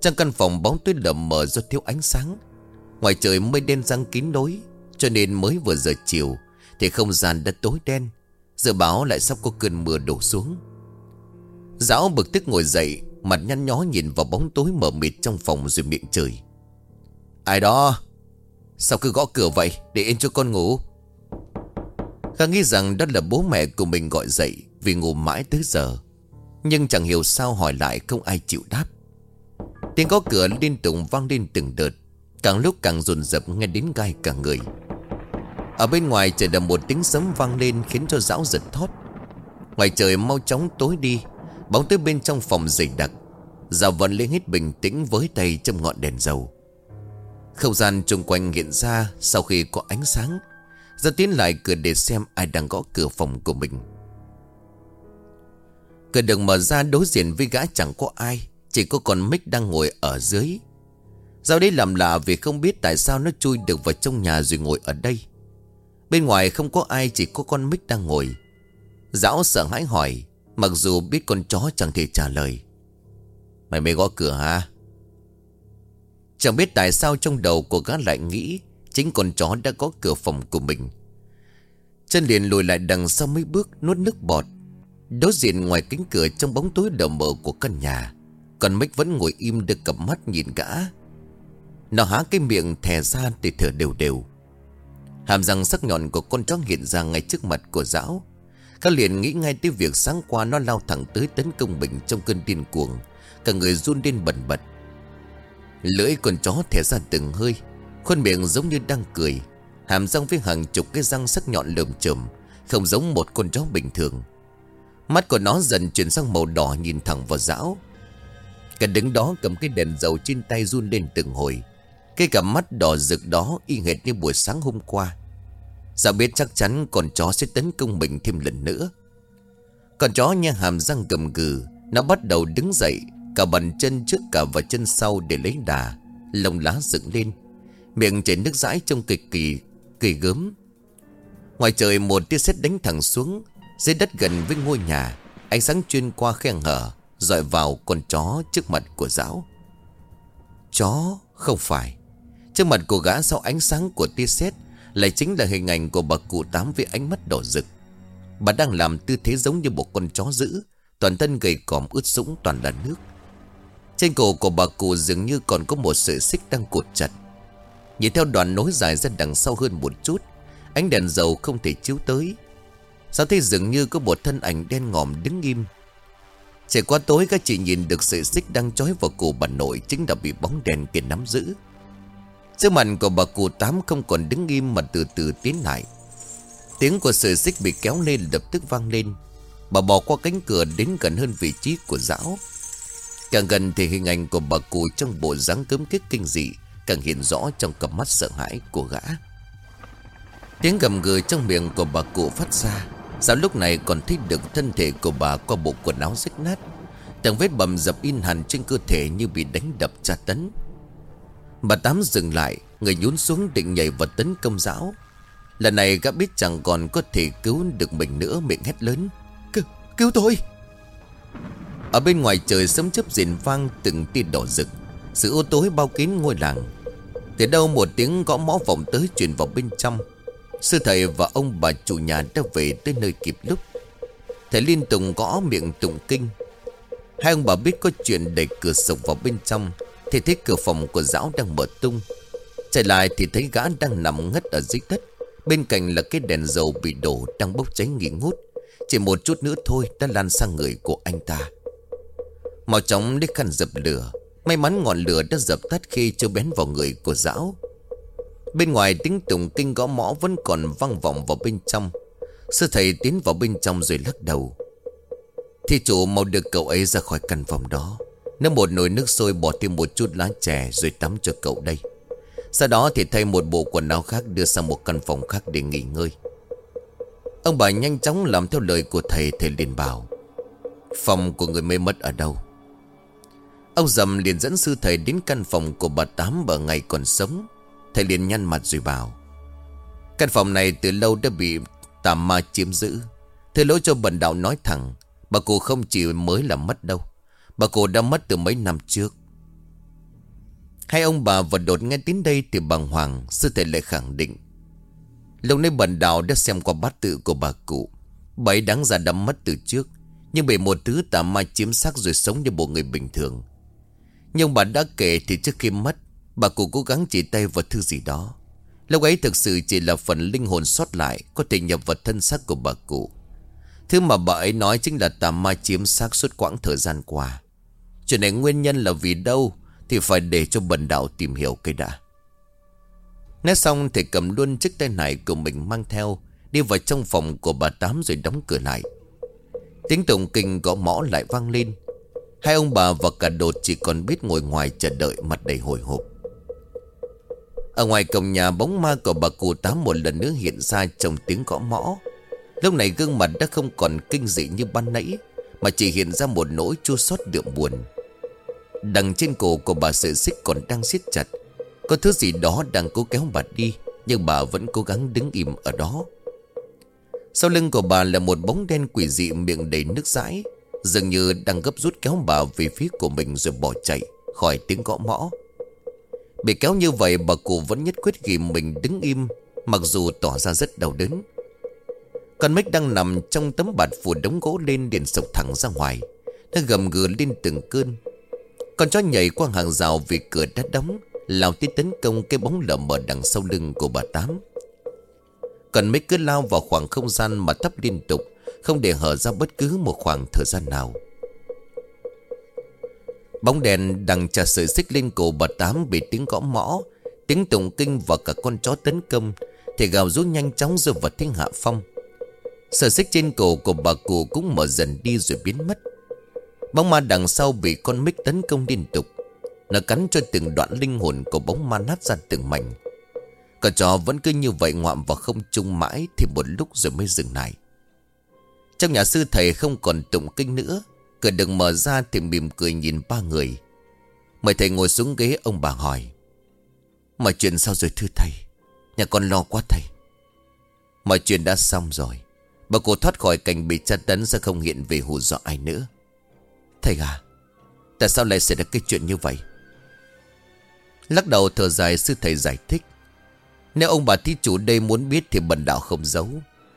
Trong căn phòng bóng tuyết lầm mờ do thiếu ánh sáng. Ngoài trời mây đen răng kín lối, cho nên mới vừa giờ chiều thì không gian đã tối đen. Dự báo lại sắp có cơn mưa đổ xuống Giáo bực tức ngồi dậy Mặt nhăn nhó nhìn vào bóng tối mờ mịt trong phòng rồi miệng chửi. Ai đó? Sao cứ gõ cửa vậy? Để yên cho con ngủ. Khang nghĩ rằng đó là bố mẹ của mình gọi dậy Vì ngủ mãi tới giờ. Nhưng chẳng hiểu sao hỏi lại không ai chịu đáp. Tiếng gõ cửa liên tục vang lên từng đợt, Càng lúc càng dồn dập nghe đến gai cả người. Ở bên ngoài trời đầm một tiếng sấm vang lên Khiến cho dão giật thót. Ngoài trời mau chóng tối đi Bóng tới bên trong phòng dày đặc. Giả vẫn lấy hết bình tĩnh với tay châm ngọn đèn dầu. Không gian chung quanh hiện ra Sau khi có ánh sáng. Ra tiến lại cửa để xem ai đang gõ cửa phòng của mình. Cửa được mở ra đối diện với gã chẳng có ai, Chỉ có con mic đang ngồi ở dưới. Giao đấy làm lạ vì không biết tại sao nó chui được vào trong nhà rồi ngồi ở đây. Bên ngoài không có ai, chỉ có con Mick đang ngồi. Giáo sợ hãi hỏi Mặc dù biết con chó chẳng thể trả lời. Mày mới gõ cửa hả? Chẳng biết tại sao trong đầu của gã lại nghĩ Chính con chó đã có cửa phòng của mình. Chân liền lùi lại đằng sau mấy bước nuốt nước bọt. Đối diện ngoài cánh cửa trong bóng tối đờ mờ của căn nhà Còn Mích vẫn ngồi im được cặp mắt nhìn gã. Nó há cái miệng thè ra để thở đều đều. Hàm răng sắc nhọn của con chó hiện ra ngay trước mặt của giáo các liền nghĩ ngay tới việc sáng qua nó lao thẳng tới tấn công mình trong cơn điên cuồng. Cả người run lên bẩn bật. Lưỡi con chó thẻ ra từng hơi. Khuôn miệng giống như đang cười. Hàm răng với hàng chục cái răng sắc nhọn lườm chởm Không giống một con chó bình thường. Mắt của nó dần chuyển sang màu đỏ nhìn thẳng vào dão. Cả đứng đó cầm cái đèn dầu trên tay run lên từng hồi. Cái cặp mắt đỏ rực đó y hệt như buổi sáng hôm qua. Dạ biết chắc chắn con chó sẽ tấn công mình thêm lần nữa. Con chó nha hàm răng gầm gừ, Nó bắt đầu đứng dậy, Cả bàn chân trước cả và chân sau để lấy đà, Lông lá dựng lên, Miệng chảy nước dãi trông cực kỳ Kỳ gớm. Ngoài trời, một tia sét đánh thẳng xuống, Dưới đất gần với ngôi nhà, Ánh sáng chuyên qua khe hở, dọi vào con chó trước mặt của giáo. Chó không phải. Trước mặt của gã sau ánh sáng của tia sét lại chính là hình ảnh của bà cụ tám với ánh mắt đỏ rực. Bà đang làm tư thế giống như một con chó dữ, Toàn thân gầy còm ướt sũng toàn là nước. Trên cổ của bà cụ dường như còn có một sợi xích đang cột chặt. Nhìn theo đoạn nối dài ra đằng sau hơn một chút, Ánh đèn dầu không thể chiếu tới. Sao thế dường như có một thân ảnh đen ngòm đứng im? Trải qua tối, các chị nhìn được sợi xích đang trói vào cổ bà nội Chính là bị bóng đèn kia nắm giữ sức mạnh của bà cụ tám không còn đứng im mà từ từ tiến lại. Tiếng của sợi xích bị kéo lên lập tức vang lên. Bà bỏ qua cánh cửa đến gần hơn vị trí của dão Càng gần thì hình ảnh của bà cụ trong bộ dáng cấm kích kinh dị Càng hiện rõ trong cặp mắt sợ hãi của gã. Tiếng gầm gừ trong miệng của bà cụ phát ra. Sao lúc này còn thấy được thân thể của bà qua bộ quần áo rách nát. Từng vết bầm dập in hẳn trên cơ thể như bị đánh đập tra tấn. Bà Tám dừng lại Người nhún xuống định nhảy vật tấn công giáo. Lần này gã biết chẳng còn có thể cứu được mình nữa Miệng hét lớn Cứu, cứu tôi! Ở bên ngoài trời sấm chớp rền vang từng tia đỏ rực. Sự ô tối bao kín ngôi làng. Từ đâu một tiếng gõ mõ vọng tới truyền vào bên trong. Sư thầy và ông bà chủ nhà đã về tới nơi kịp lúc. Thầy liên tục gõ miệng tụng kinh. Hai ông bà biết có chuyện đẩy cửa sộc vào bên trong. Thì thấy cửa phòng của giáo đang mở tung. Chạy lại thì thấy gã đang nằm ngất ở dưới đất. Bên cạnh là cái đèn dầu bị đổ đang bốc cháy nghi ngút. Chỉ một chút nữa thôi đã lan sang người của anh ta. Màu chóng lấy khăn dập lửa. May mắn ngọn lửa đã dập tắt khi chưa bén vào người của giáo. Bên ngoài tiếng tùng kinh gõ mõ vẫn còn vang vọng vào bên trong. Sư thầy tiến vào bên trong rồi lắc đầu. Thì chủ mau được cậu ấy ra khỏi căn phòng đó. Nấu một nồi nước sôi bỏ thêm một chút lá chè rồi tắm cho cậu đây. Sau đó thì thay một bộ quần áo khác đưa sang một căn phòng khác để nghỉ ngơi. Ông bà nhanh chóng làm theo lời của thầy Thầy liền bảo, Phòng của người mê mất ở đâu? Ông dầm liền dẫn sư thầy đến căn phòng của bà Tám bà ngày còn sống. Thầy liền nhăn mặt rồi bảo, Căn phòng này từ lâu đã bị tà ma chiếm giữ. Thầy lỗi cho bần đạo nói thẳng, Bà cụ không chỉ mới là mất đâu. Bà cụ đã mất từ mấy năm trước. Hai ông bà vừa đột nghe đến đây thì bằng hoàng, Sư thầy lại khẳng định. Lúc nay bần đạo đã xem qua bát tự của bà cụ. Bà ấy đáng ra đã mất từ trước, Nhưng bị một thứ tà ma chiếm xác rồi sống như bộ người bình thường. Nhưng bà đã kể thì trước khi mất, Bà cụ cố gắng chỉ tay vào thứ gì đó. Lúc ấy thực sự chỉ là phần linh hồn sót lại Có thể nhập vào thân xác của bà cụ. Thứ mà bà ấy nói chính là tà ma chiếm xác suốt quãng thời gian qua. Chuyện này nguyên nhân là vì đâu Thì phải để cho bần đạo tìm hiểu cái đã. Nét xong thì cầm luôn chiếc tay này của mình mang theo, Đi vào trong phòng của bà Tám rồi đóng cửa lại. Tiếng tụng kinh gõ mõ lại vang lên. Hai ông bà và cả đột chỉ còn biết ngồi ngoài chờ đợi mặt đầy hồi hộp. Ở ngoài cổng nhà bóng ma của bà cụ tám một lần nữa hiện ra trong tiếng gõ mõ. Lúc này gương mặt đã không còn kinh dị như ban nãy, Mà chỉ hiện ra một nỗi chua xót đượm buồn. Đằng trên cổ của bà sợi xích còn đang siết chặt. Có thứ gì đó đang cố kéo bà đi, Nhưng bà vẫn cố gắng đứng im ở đó. Sau lưng của bà là một bóng đen quỷ dị miệng đầy nước dãi, Dường như đang gấp rút kéo bà về phía của mình rồi bỏ chạy Khỏi tiếng gõ mõ. Bị kéo như vậy, bà cụ vẫn nhất quyết ghi mình đứng im, Mặc dù tỏ ra rất đau đớn. Con mếch đang nằm trong tấm bạt phủ đống gỗ lên điện sộc thẳng ra ngoài. Nó gầm gừ lên từng cơn con chó nhảy qua hàng rào vì cửa đã đóng Lao tiếp tấn công cái bóng lờ mờ đằng sau lưng của bà Tám. Cần mấy cứ lao vào khoảng không gian mà thấp liên tục, Không để hở ra bất cứ một khoảng thời gian nào. Bóng đèn đằng trả sợi xích lên cổ bà Tám bị tiếng gõ mõ, Tiếng tụng kinh và cả con chó tấn công, Thì gào rú nhanh chóng rơi vào tiếng hạ phong. Sợi xích trên cổ của bà cụ cũng mở dần đi rồi biến mất. Bóng ma đằng sau bị con mít tấn công liên tục. Nó cắn cho từng đoạn linh hồn của bóng ma nát ra từng mảnh. Cả trò vẫn cứ như vậy ngoạm vào không trung mãi Thì một lúc rồi mới dừng lại. Trong nhà sư thầy không còn tụng kinh nữa, Cửa đừng mở ra thì mỉm cười nhìn ba người. Mời thầy ngồi xuống ghế, ông bà hỏi. Mọi chuyện sao rồi thưa thầy? Nhà con lo quá thầy. Mọi chuyện đã xong rồi. Bà cô thoát khỏi cảnh bị tra tấn sẽ không hiện về hù dọa ai nữa. Thầy à Tại sao lại xảy ra cái chuyện như vậy? Lắc đầu thở dài, sư thầy giải thích. Nếu ông bà thí chủ đây muốn biết Thì bần đạo không giấu.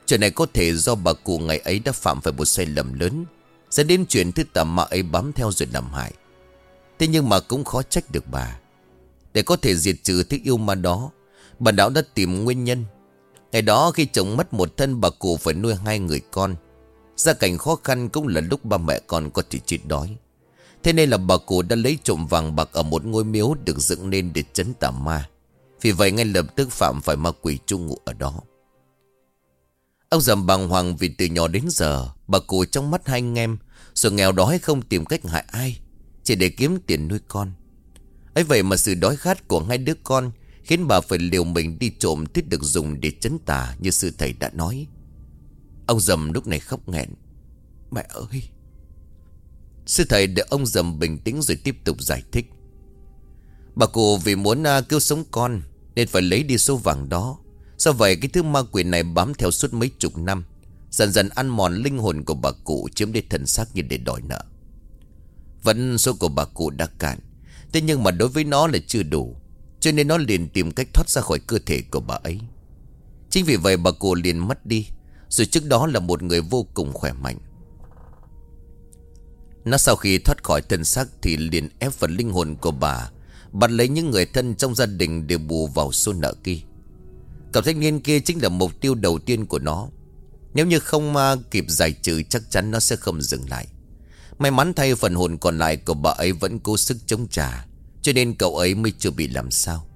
Chuyện này có thể do bà cụ ngày ấy đã phạm phải một sai lầm lớn. Dẫn đến chuyện thứ tà ma ấy bám theo rồi làm hại. Thế nhưng mà cũng khó trách được bà. Để có thể diệt trừ thứ yêu ma đó Bà đạo đã tìm nguyên nhân. Ngày đó khi chồng mất một thân, bà cụ phải nuôi hai người con. Gia cảnh khó khăn cũng là lúc ba mẹ con có thể chết đói. Thế nên là bà cụ đã lấy trộm vàng bạc ở một ngôi miếu được dựng nên để chấn tà ma. Vì vậy ngay lập tức phạm phải ma quỷ trung ngụ ở đó. Ông dầm bàng hoàng vì từ nhỏ đến giờ, Bà cụ trong mắt hai anh em Rồi nghèo đói không tìm cách hại ai, Chỉ để kiếm tiền nuôi con. Ấy vậy mà sự đói khát của hai đứa con Khiến bà phải liều mình đi trộm Thích được dùng để chấn tà Như sư thầy đã nói. Ông dầm lúc này khóc nghẹn. Mẹ ơi! Sư thầy để ông dầm bình tĩnh rồi tiếp tục giải thích. Bà cụ vì muốn à, cứu sống con Nên phải lấy đi số vàng đó. Do vậy, cái thứ ma quỷ này bám theo suốt mấy chục năm, Dần dần ăn mòn linh hồn của bà cụ Chiếm đi thần xác như để đòi nợ. Vẫn số của bà cụ đã cạn, Thế nhưng mà đối với nó là chưa đủ, Cho nên nó liền tìm cách thoát ra khỏi cơ thể của bà ấy. Chính vì vậy bà cụ liền mất đi. Rồi trước đó là một người vô cùng khỏe mạnh. Nó sau khi thoát khỏi thân xác Thì liền ép phần linh hồn của bà, Bắt lấy những người thân trong gia đình Để bù vào số nợ kia. Cặp thanh niên kia chính là mục tiêu đầu tiên của nó. Nếu như không kịp giải trừ, Chắc chắn nó sẽ không dừng lại. May mắn thay phần hồn còn lại của bà ấy vẫn cố sức chống trả, Cho nên cậu ấy mới chưa bị làm sao.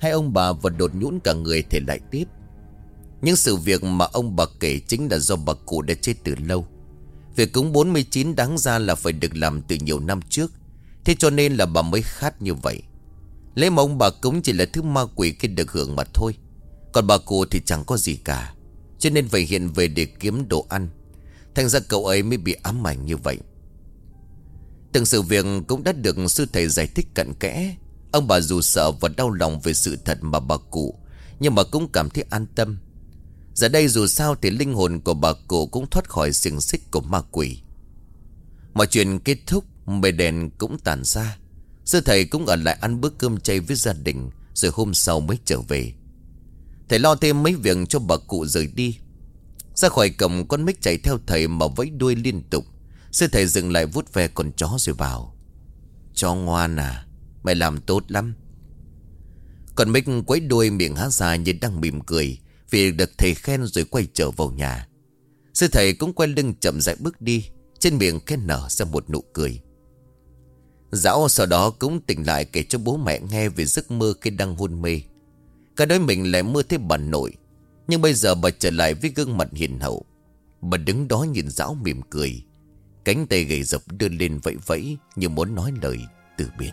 Hai ông bà vật đột nhũn cả người thể lại tiếp. Những sự việc mà ông bà kể chính là do bà cụ đã chết từ lâu. Việc cúng 49 đáng ra là phải được làm từ nhiều năm trước. Thế cho nên là bà mới khát như vậy. Lấy mà ông bà cúng chỉ là thứ ma quỷ khi được hưởng mà thôi. Còn bà cụ thì chẳng có gì cả. Cho nên phải hiện về để kiếm đồ ăn. Thành ra cậu ấy mới bị ám ảnh như vậy. Từng sự việc cũng đã được sư thầy giải thích cặn kẽ. Ông bà dù sợ và đau lòng về sự thật mà bà cụ, Nhưng mà cũng cảm thấy an tâm. Giờ đây dù sao thì linh hồn của bà cụ cũng thoát khỏi xiềng xích của ma quỷ. Mọi chuyện kết thúc Mây đèn cũng tàn ra. Sư thầy cũng ở lại ăn bữa cơm chay với gia đình, Rồi hôm sau mới trở về. Thầy lo thêm mấy việc cho bà cụ rời đi. Ra khỏi cổng, con mít chạy theo thầy mà vẫy đuôi liên tục. Sư thầy dừng lại vút ve con chó rồi vào Chó ngoan à Mày làm tốt lắm. Con mít quấy đuôi miệng há ra như đang mỉm cười. Vì được thầy khen rồi quay trở vào nhà. Sư thầy cũng quay lưng chậm rãi bước đi, Trên miệng khen nở ra một nụ cười. Dạo sau đó cũng tỉnh lại kể cho bố mẹ nghe về giấc mơ khi đang hôn mê. Cả đôi mình lại mơ thấy bà nội, nhưng bây giờ bà trở lại với gương mặt hiền hậu. Bà đứng đó nhìn dão mỉm cười, Cánh tay gầy dập đưa lên vẫy vẫy Như muốn nói lời từ biệt.